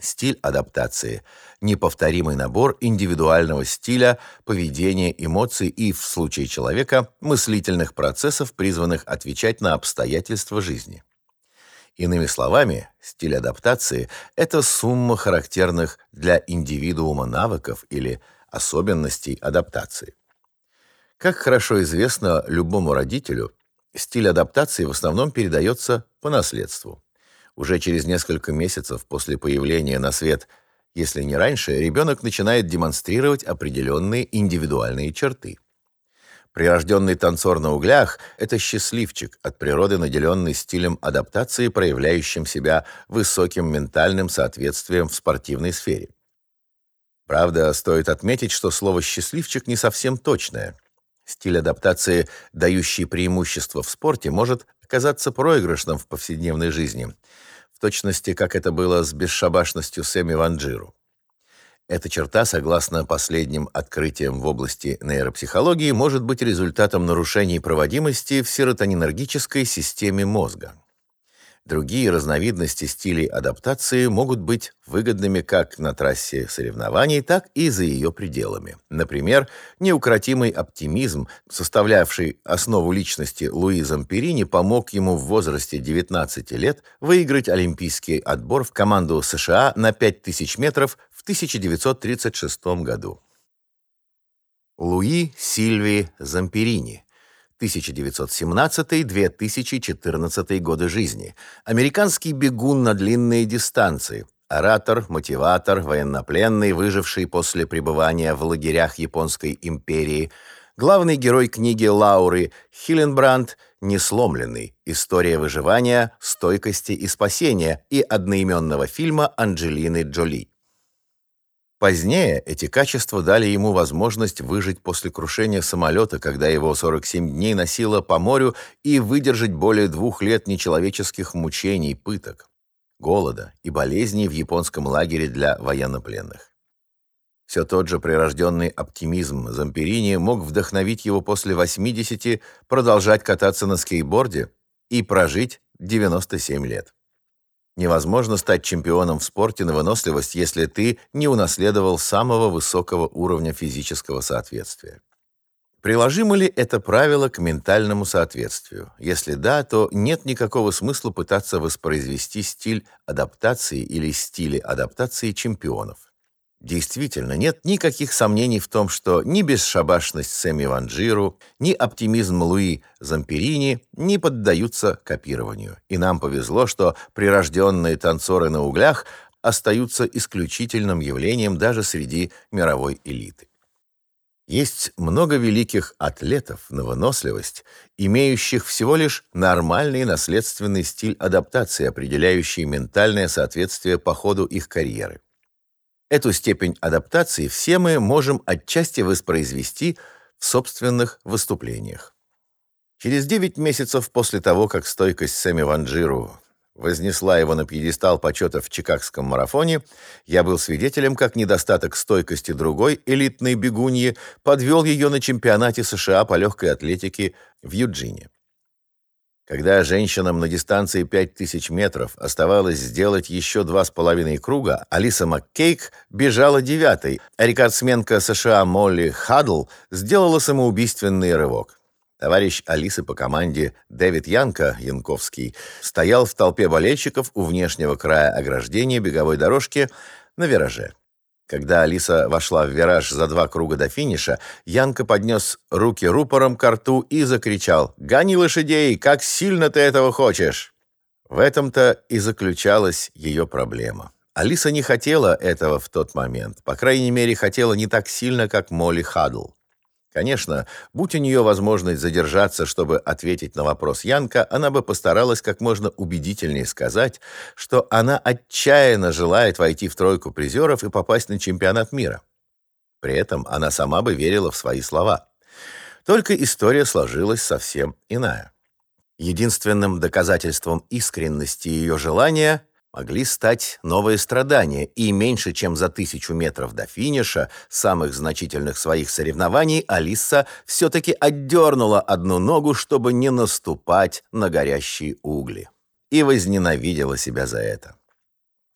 Стиль адаптации – неповторимый набор индивидуального стиля, поведения, эмоций и, в случае человека, мыслительных процессов, призванных отвечать на обстоятельства жизни. Иными словами, стиль адаптации – это сумма характерных для индивидуума навыков или особенностей адаптации. Как хорошо известно любому родителю, стиль адаптации в основном передается по наследству. Уже через несколько месяцев после появления на свет, если не раньше, ребенок начинает демонстрировать определенные индивидуальные черты – Прирожденный танцор на углях – это счастливчик, от природы наделенный стилем адаптации, проявляющим себя высоким ментальным соответствием в спортивной сфере. Правда, стоит отметить, что слово «счастливчик» не совсем точное. Стиль адаптации, дающий преимущество в спорте, может оказаться проигрышным в повседневной жизни, в точности, как это было с бесшабашностью Сэмми Ванджиру. Эта черта, согласно последним открытиям в области нейропсихологии, может быть результатом нарушений проводимости в серотонинергической системе мозга. Другие разновидности стилей адаптации могут быть выгодными как на трассе соревнований, так и за ее пределами. Например, неукротимый оптимизм, составлявший основу личности Луи Замперини, помог ему в возрасте 19 лет выиграть олимпийский отбор в команду США на 5000 метров в 1936 году. Луи Сильви Замперини 1917-2014 годы жизни. Американский бегун на длинные дистанции. Оратор, мотиватор, военнопленный, выживший после пребывания в лагерях Японской империи. Главный герой книги Лауры Хилленбранд «Несломленный. История выживания, стойкости и спасения» и одноименного фильма Анджелины Джоли. Позднее эти качества дали ему возможность выжить после крушения самолета, когда его 47 дней носило по морю, и выдержать более двух лет нечеловеческих мучений, пыток, голода и болезней в японском лагере для военнопленных. Все тот же прирожденный оптимизм Замперини мог вдохновить его после 80 продолжать кататься на скейтборде и прожить 97 лет. Невозможно стать чемпионом в спорте на выносливость, если ты не унаследовал самого высокого уровня физического соответствия. Приложимо ли это правило к ментальному соответствию? Если да, то нет никакого смысла пытаться воспроизвести стиль адаптации или стили адаптации чемпионов. Действительно, нет никаких сомнений в том, что ни бесшабашность Сэмми Ванджиру, ни оптимизм Луи Замперини не поддаются копированию. И нам повезло, что прирожденные танцоры на углях остаются исключительным явлением даже среди мировой элиты. Есть много великих атлетов на выносливость, имеющих всего лишь нормальный наследственный стиль адаптации, определяющий ментальное соответствие по ходу их карьеры. Эту степень адаптации все мы можем отчасти воспроизвести в собственных выступлениях. Через 9 месяцев после того, как стойкость Сэмми Ванджиру вознесла его на пьедестал почета в Чикагском марафоне, я был свидетелем, как недостаток стойкости другой элитной бегуньи подвел ее на чемпионате США по легкой атлетике в Юджине. Когда женщинам на дистанции 5000 метров оставалось сделать еще два с половиной круга, Алиса Маккейк бежала девятой, а рекордсменка США Молли Хадл сделала самоубийственный рывок. Товарищ Алисы по команде Дэвид Янко, Янковский, стоял в толпе болельщиков у внешнего края ограждения беговой дорожки на вираже. Когда Алиса вошла в вираж за два круга до финиша, Янка поднес руки рупором к рту и закричал «Гони лошадей! Как сильно ты этого хочешь!» В этом-то и заключалась ее проблема. Алиса не хотела этого в тот момент. По крайней мере, хотела не так сильно, как Молли Хадл. Конечно, будь у нее возможность задержаться, чтобы ответить на вопрос Янка, она бы постаралась как можно убедительнее сказать, что она отчаянно желает войти в тройку призеров и попасть на чемпионат мира. При этом она сама бы верила в свои слова. Только история сложилась совсем иная. Единственным доказательством искренности ее желания могли стать новые страдания, и меньше чем за тысячу метров до финиша самых значительных своих соревнований Алиса все-таки отдернула одну ногу, чтобы не наступать на горящие угли. И возненавидела себя за это.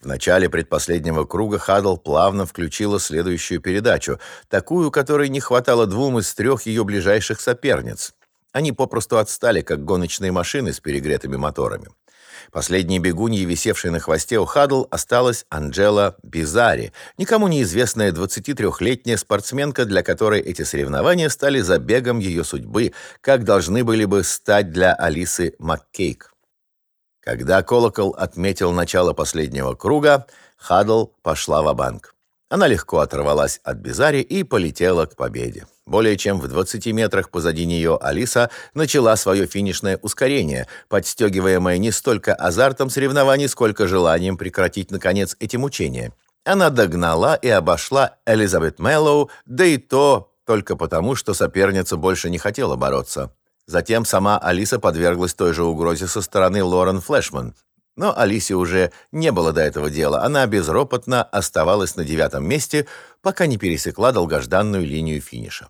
В начале предпоследнего круга Хадл плавно включила следующую передачу, такую, которой не хватало двум из трех ее ближайших соперниц. Они попросту отстали, как гоночные машины с перегретыми моторами. Последней бегуньей, висевшей на хвосте у Хадл, осталась Анджела Бизари, никому неизвестная 23-летняя спортсменка, для которой эти соревнования стали забегом ее судьбы, как должны были бы стать для Алисы Маккейк. Когда колокол отметил начало последнего круга, Хадл пошла в банк Она легко оторвалась от Бизари и полетела к победе. Более чем в 20 метрах позади нее Алиса начала свое финишное ускорение, подстегиваемое не столько азартом соревнований, сколько желанием прекратить, наконец, эти мучения. Она догнала и обошла Элизабет Мэллоу, да и то только потому, что соперница больше не хотела бороться. Затем сама Алиса подверглась той же угрозе со стороны Лорен Флешман. Но Алисе уже не было до этого дела. Она безропотно оставалась на девятом месте, пока не пересекла долгожданную линию финиша.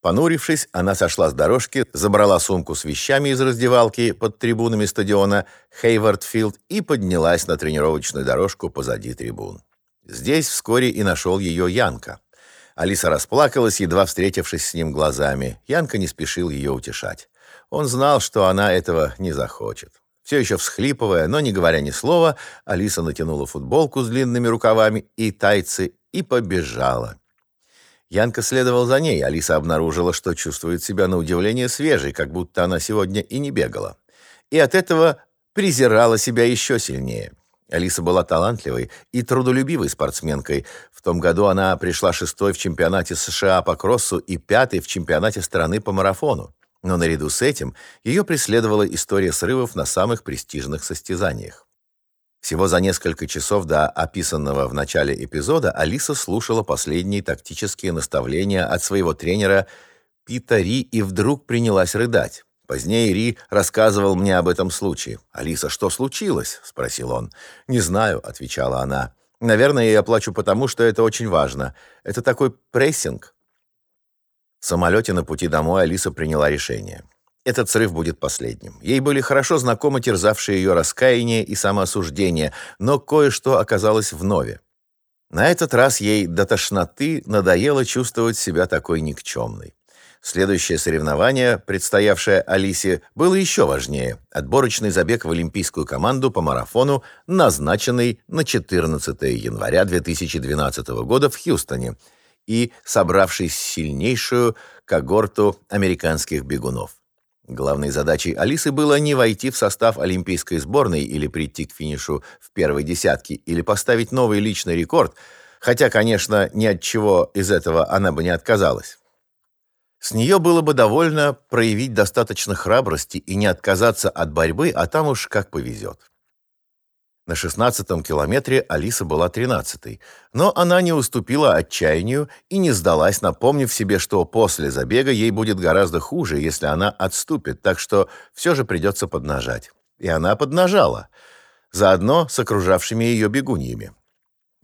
Понурившись, она сошла с дорожки, забрала сумку с вещами из раздевалки под трибунами стадиона Хейвардфилд и поднялась на тренировочную дорожку позади трибун. Здесь вскоре и нашел ее Янка. Алиса расплакалась, едва встретившись с ним глазами. Янка не спешил ее утешать. Он знал, что она этого не захочет. Все еще всхлипывая, но не говоря ни слова, Алиса натянула футболку с длинными рукавами и тайцы и побежала. Янка следовал за ней. Алиса обнаружила, что чувствует себя на удивление свежей, как будто она сегодня и не бегала. И от этого презирала себя еще сильнее. Алиса была талантливой и трудолюбивой спортсменкой. В том году она пришла шестой в чемпионате США по кроссу и пятой в чемпионате страны по марафону. Но наряду с этим ее преследовала история срывов на самых престижных состязаниях. Всего за несколько часов до описанного в начале эпизода Алиса слушала последние тактические наставления от своего тренера Пита Ри и вдруг принялась рыдать. Позднее Ри рассказывал мне об этом случае. «Алиса, что случилось?» — спросил он. «Не знаю», — отвечала она. «Наверное, я плачу потому, что это очень важно. Это такой прессинг». В самолете на пути домой Алиса приняла решение. Этот срыв будет последним. Ей были хорошо знакомы терзавшие ее раскаяние и самоосуждение, но кое-что оказалось вновь. На этот раз ей до тошноты надоело чувствовать себя такой никчемной. Следующее соревнование, предстоявшее Алисе, было еще важнее. Отборочный забег в олимпийскую команду по марафону, назначенный на 14 января 2012 года в Хьюстоне и собравший сильнейшую когорту американских бегунов. Главной задачей Алисы было не войти в состав олимпийской сборной или прийти к финишу в первой десятке или поставить новый личный рекорд, хотя, конечно, ни от чего из этого она бы не отказалась. С нее было бы довольно проявить достаточно храбрости и не отказаться от борьбы, а там уж как повезет. На шестнадцатом километре Алиса была тринадцатой, но она не уступила отчаянию и не сдалась, напомнив себе, что после забега ей будет гораздо хуже, если она отступит, так что все же придется поднажать. И она поднажала, заодно с окружавшими ее бегуньями.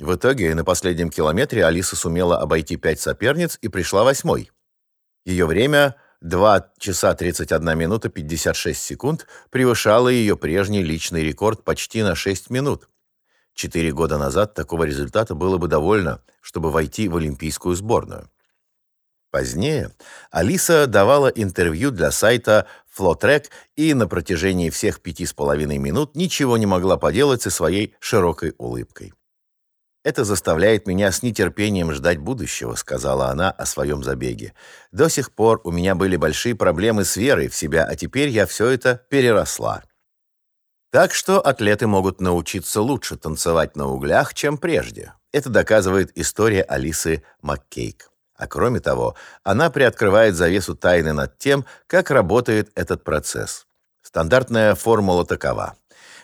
В итоге на последнем километре Алиса сумела обойти пять соперниц и пришла восьмой. Ее время 2 часа 31 минута 56 секунд превышало ее прежний личный рекорд почти на 6 минут. Четыре года назад такого результата было бы довольно, чтобы войти в олимпийскую сборную. Позднее Алиса давала интервью для сайта Flowtrack и на протяжении всех пяти с половиной минут ничего не могла поделать со своей широкой улыбкой. Это заставляет меня с нетерпением ждать будущего, сказала она о своем забеге. До сих пор у меня были большие проблемы с верой в себя, а теперь я все это переросла. Так что атлеты могут научиться лучше танцевать на углях, чем прежде. Это доказывает история Алисы Маккейк. А кроме того, она приоткрывает завесу тайны над тем, как работает этот процесс. Стандартная формула такова: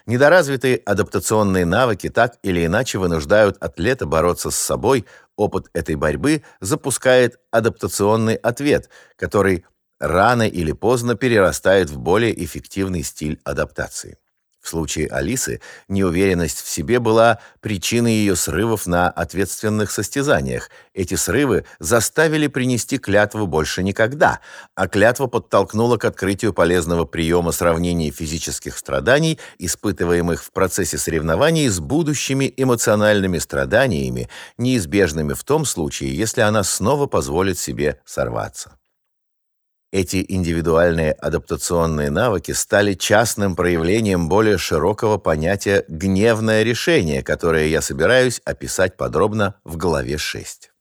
Недоразвитые адаптационные навыки так или иначе вынуждают атлета бороться с собой. Опыт этой борьбы запускает адаптационный ответ, который рано или поздно перерастает в более эффективный стиль адаптации. В случае Алисы неуверенность в себе была причиной ее срывов на ответственных состязаниях. Эти срывы заставили принести клятву больше никогда, а клятва подтолкнула к открытию полезного приема сравнения физических страданий, испытываемых в процессе соревнований, с будущими эмоциональными страданиями, неизбежными в том случае, если она снова позволит себе сорваться. Эти индивидуальные адаптационные навыки стали частным проявлением более широкого понятия «гневное решение», которое я собираюсь описать подробно в главе 6.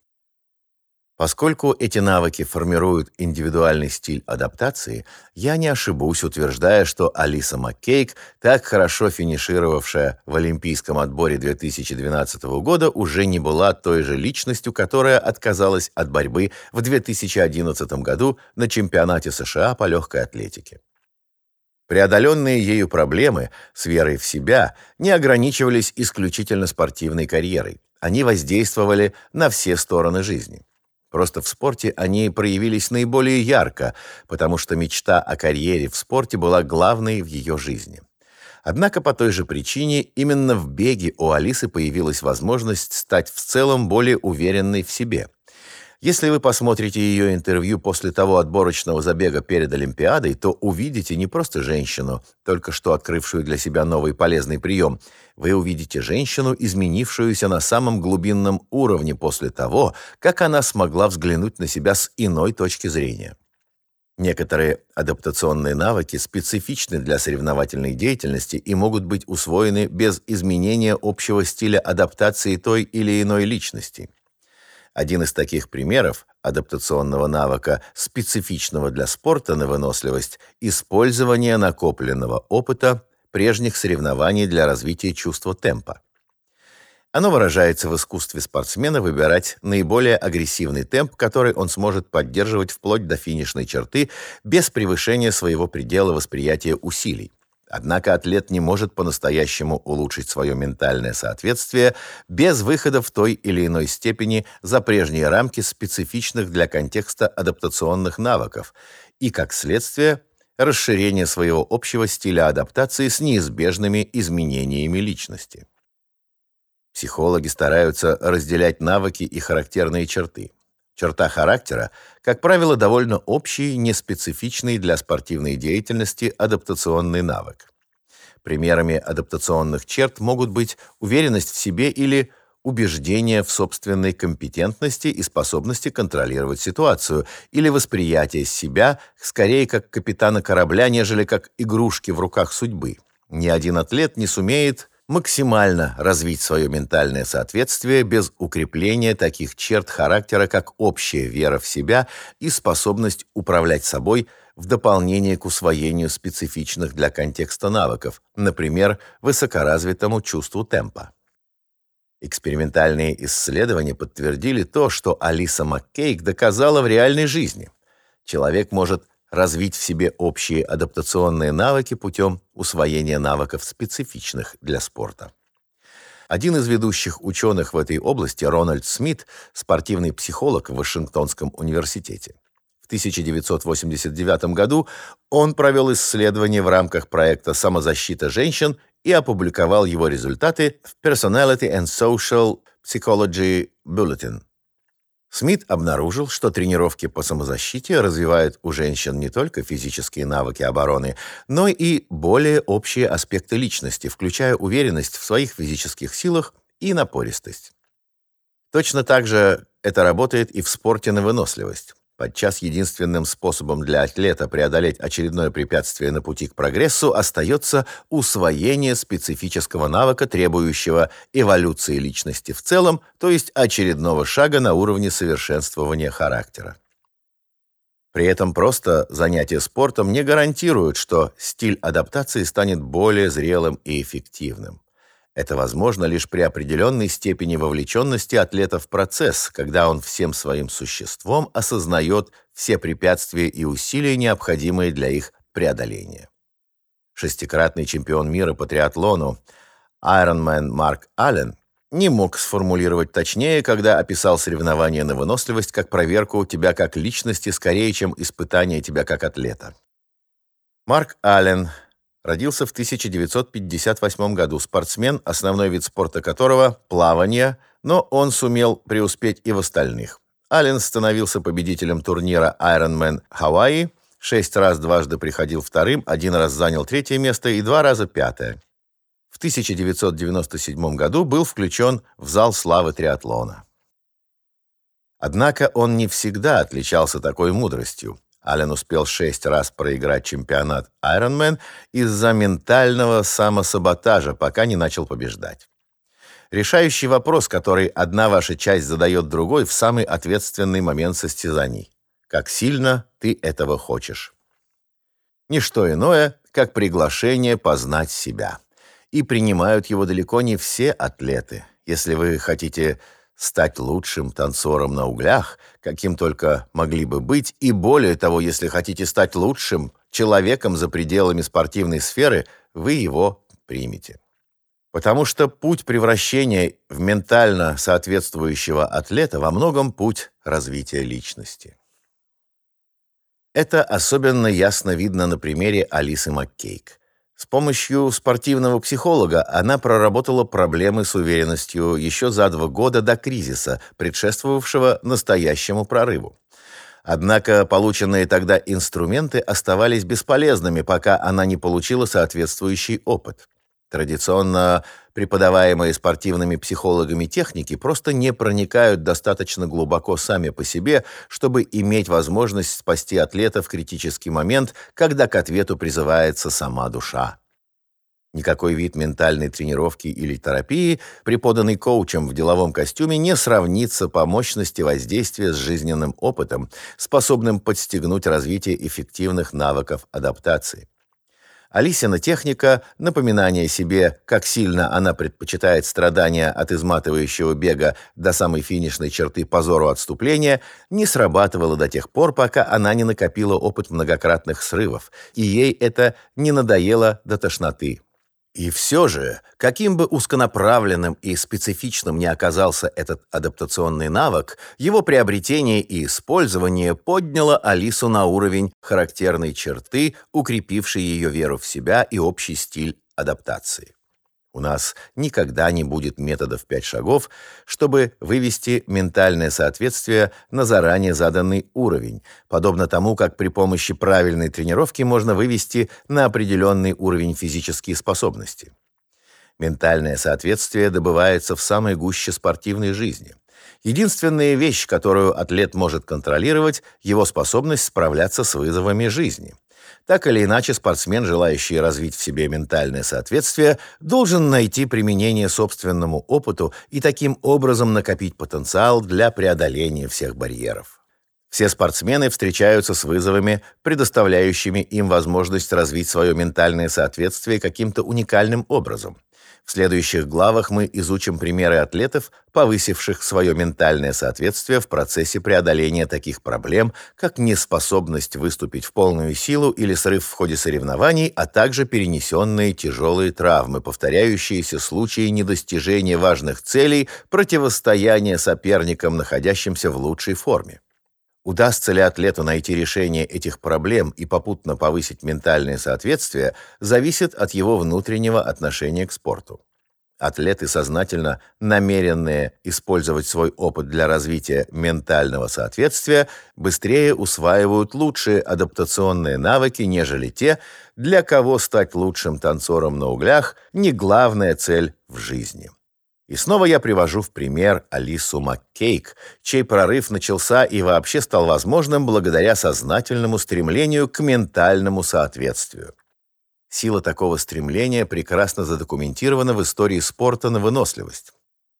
Поскольку эти навыки формируют индивидуальный стиль адаптации, я не ошибусь, утверждая, что Алиса Маккейк, так хорошо финишировавшая в Олимпийском отборе 2012 года, уже не была той же личностью, которая отказалась от борьбы в 2011 году на чемпионате США по легкой атлетике. Преодоленные ею проблемы с верой в себя не ограничивались исключительно спортивной карьерой. Они воздействовали на все стороны жизни. Просто в спорте они проявились наиболее ярко, потому что мечта о карьере в спорте была главной в ее жизни. Однако по той же причине именно в беге у Алисы появилась возможность стать в целом более уверенной в себе – если вы посмотрите ее интервью после того отборочного забега перед Олимпиадой, то увидите не просто женщину, только что открывшую для себя новый полезный прием. Вы увидите женщину, изменившуюся на самом глубинном уровне после того, как она смогла взглянуть на себя с иной точки зрения. Некоторые адаптационные навыки специфичны для соревновательной деятельности и могут быть усвоены без изменения общего стиля адаптации той или иной личности. Один из таких примеров адаптационного навыка, специфичного для спорта на выносливость, использование накопленного опыта прежних соревнований для развития чувства темпа. Оно выражается в искусстве спортсмена выбирать наиболее агрессивный темп, который он сможет поддерживать вплоть до финишной черты без превышения своего предела восприятия усилий. Однако атлет не может по-настоящему улучшить свое ментальное соответствие без выхода в той или иной степени за прежние рамки специфичных для контекста адаптационных навыков и, как следствие, расширения своего общего стиля адаптации с неизбежными изменениями личности. Психологи стараются разделять навыки и характерные черты. Черта характера, как правило, довольно общий, неспецифичный для спортивной деятельности адаптационный навык. Примерами адаптационных черт могут быть уверенность в себе или убеждение в собственной компетентности и способности контролировать ситуацию или восприятие себя скорее как капитана корабля, нежели как игрушки в руках судьбы. Ни один атлет не сумеет максимально развить свое ментальное соответствие без укрепления таких черт характера, как общая вера в себя и способность управлять собой в дополнение к усвоению специфичных для контекста навыков, например, высокоразвитому чувству темпа. Экспериментальные исследования подтвердили то, что Алиса Маккейк доказала в реальной жизни. Человек может развить в себе общие адаптационные навыки путем усвоения навыков специфичных для спорта. Один из ведущих ученых в этой области, Рональд Смит, спортивный психолог в Вашингтонском университете. В 1989 году он провел исследование в рамках проекта «Самозащита женщин» и опубликовал его результаты в Personality and Social Psychology Bulletin. Смит обнаружил, что тренировки по самозащите развивают у женщин не только физические навыки обороны, но и более общие аспекты личности, включая уверенность в своих физических силах и напористость. Точно так же это работает и в спорте на выносливость. Подчас единственным способом для атлета преодолеть очередное препятствие на пути к прогрессу остается усвоение специфического навыка, требующего эволюции личности в целом, то есть очередного шага на уровне совершенствования характера. При этом просто занятие спортом не гарантирует, что стиль адаптации станет более зрелым и эффективным. Это возможно лишь при определенной степени вовлеченности атлета в процесс, когда он всем своим существом осознает все препятствия и усилия, необходимые для их преодоления. Шестикратный чемпион мира по триатлону Ironman Марк Аллен не мог сформулировать точнее, когда описал соревнования на выносливость как проверку тебя как личности скорее, чем испытание тебя как атлета. Марк Аллен Родился в 1958 году, спортсмен, основной вид спорта которого – плавание, но он сумел преуспеть и в остальных. Аллен становился победителем турнира Ironman Hawaii, шесть раз дважды приходил вторым, один раз занял третье место и два раза пятое. В 1997 году был включен в зал славы триатлона. Однако он не всегда отличался такой мудростью. Аллен успел шесть раз проиграть чемпионат Ironman из-за ментального самосаботажа, пока не начал побеждать. Решающий вопрос, который одна ваша часть задает другой в самый ответственный момент состязаний. Как сильно ты этого хочешь? Ничто иное, как приглашение познать себя. И принимают его далеко не все атлеты. Если вы хотите стать лучшим танцором на углях, каким только могли бы быть, и более того, если хотите стать лучшим человеком за пределами спортивной сферы, вы его примете. Потому что путь превращения в ментально соответствующего атлета во многом путь развития личности. Это особенно ясно видно на примере Алисы Маккейк. С помощью спортивного психолога она проработала проблемы с уверенностью еще за два года до кризиса, предшествовавшего настоящему прорыву. Однако полученные тогда инструменты оставались бесполезными, пока она не получила соответствующий опыт. Традиционно преподаваемые спортивными психологами техники просто не проникают достаточно глубоко сами по себе, чтобы иметь возможность спасти атлета в критический момент, когда к ответу призывается сама душа. Никакой вид ментальной тренировки или терапии, преподанный коучем в деловом костюме, не сравнится по мощности воздействия с жизненным опытом, способным подстегнуть развитие эффективных навыков адаптации. Алисина техника, напоминание себе, как сильно она предпочитает страдания от изматывающего бега до самой финишной черты позору отступления, не срабатывала до тех пор, пока она не накопила опыт многократных срывов, и ей это не надоело до тошноты. И все же, каким бы узконаправленным и специфичным ни оказался этот адаптационный навык, его приобретение и использование подняло Алису на уровень характерной черты, укрепившей ее веру в себя и общий стиль адаптации. У нас никогда не будет методов пять шагов, чтобы вывести ментальное соответствие на заранее заданный уровень, подобно тому, как при помощи правильной тренировки можно вывести на определенный уровень физические способности. Ментальное соответствие добывается в самой гуще спортивной жизни. Единственная вещь, которую атлет может контролировать, его способность справляться с вызовами жизни. Так или иначе, спортсмен, желающий развить в себе ментальное соответствие, должен найти применение собственному опыту и таким образом накопить потенциал для преодоления всех барьеров. Все спортсмены встречаются с вызовами, предоставляющими им возможность развить свое ментальное соответствие каким-то уникальным образом. В следующих главах мы изучим примеры атлетов, повысивших свое ментальное соответствие в процессе преодоления таких проблем, как неспособность выступить в полную силу или срыв в ходе соревнований, а также перенесенные тяжелые травмы, повторяющиеся случаи недостижения важных целей, противостояния соперникам, находящимся в лучшей форме. Удастся ли атлету найти решение этих проблем и попутно повысить ментальное соответствие, зависит от его внутреннего отношения к спорту. Атлеты, сознательно намеренные использовать свой опыт для развития ментального соответствия, быстрее усваивают лучшие адаптационные навыки, нежели те, для кого стать лучшим танцором на углях не главная цель в жизни. И снова я привожу в пример Алису Маккейк, чей прорыв начался и вообще стал возможным благодаря сознательному стремлению к ментальному соответствию. Сила такого стремления прекрасно задокументирована в истории спорта на выносливость.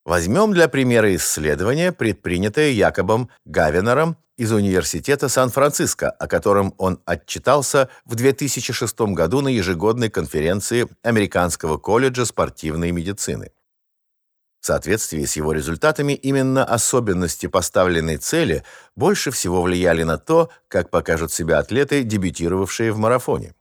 Возьмем для примера исследование, предпринятое Якобом Гавинером из Университета Сан-Франциско, о котором он отчитался в 2006 году на ежегодной конференции Американского колледжа спортивной медицины. В соответствии с его результатами именно особенности поставленной цели больше всего влияли на то, как покажут себя атлеты, дебютировавшие в марафоне.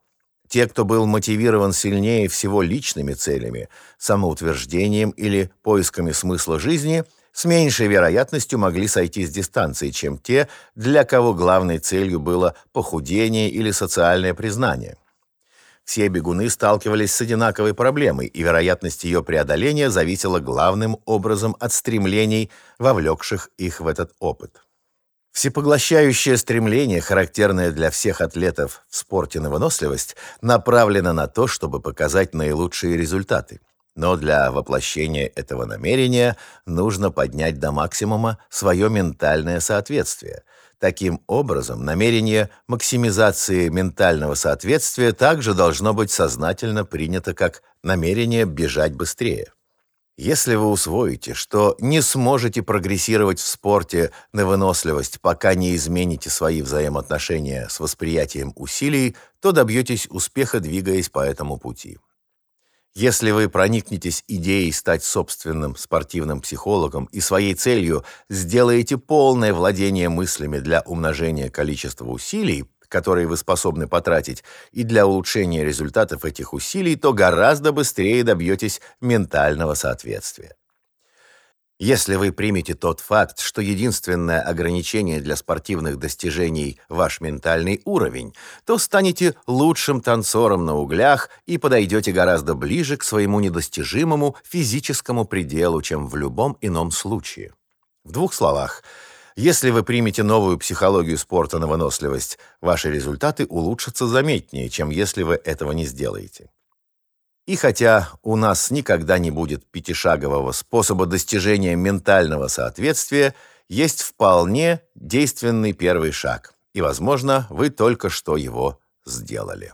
Те, кто был мотивирован сильнее всего личными целями, самоутверждением или поисками смысла жизни, с меньшей вероятностью могли сойти с дистанции, чем те, для кого главной целью было похудение или социальное признание. Все бегуны сталкивались с одинаковой проблемой, и вероятность ее преодоления зависела главным образом от стремлений, вовлекших их в этот опыт. Всепоглощающее стремление, характерное для всех атлетов в спорте на выносливость, направлено на то, чтобы показать наилучшие результаты. Но для воплощения этого намерения нужно поднять до максимума свое ментальное соответствие – Таким образом, намерение максимизации ментального соответствия также должно быть сознательно принято как намерение бежать быстрее. Если вы усвоите, что не сможете прогрессировать в спорте на выносливость, пока не измените свои взаимоотношения с восприятием усилий, то добьетесь успеха, двигаясь по этому пути. Если вы проникнетесь идеей стать собственным спортивным психологом и своей целью сделаете полное владение мыслями для умножения количества усилий, которые вы способны потратить, и для улучшения результатов этих усилий, то гораздо быстрее добьетесь ментального соответствия. Если вы примете тот факт, что единственное ограничение для спортивных достижений – ваш ментальный уровень, то станете лучшим танцором на углях и подойдете гораздо ближе к своему недостижимому физическому пределу, чем в любом ином случае. В двух словах, если вы примете новую психологию спорта на выносливость, ваши результаты улучшатся заметнее, чем если вы этого не сделаете. И хотя у нас никогда не будет пятишагового способа достижения ментального соответствия, есть вполне действенный первый шаг, и, возможно, вы только что его сделали.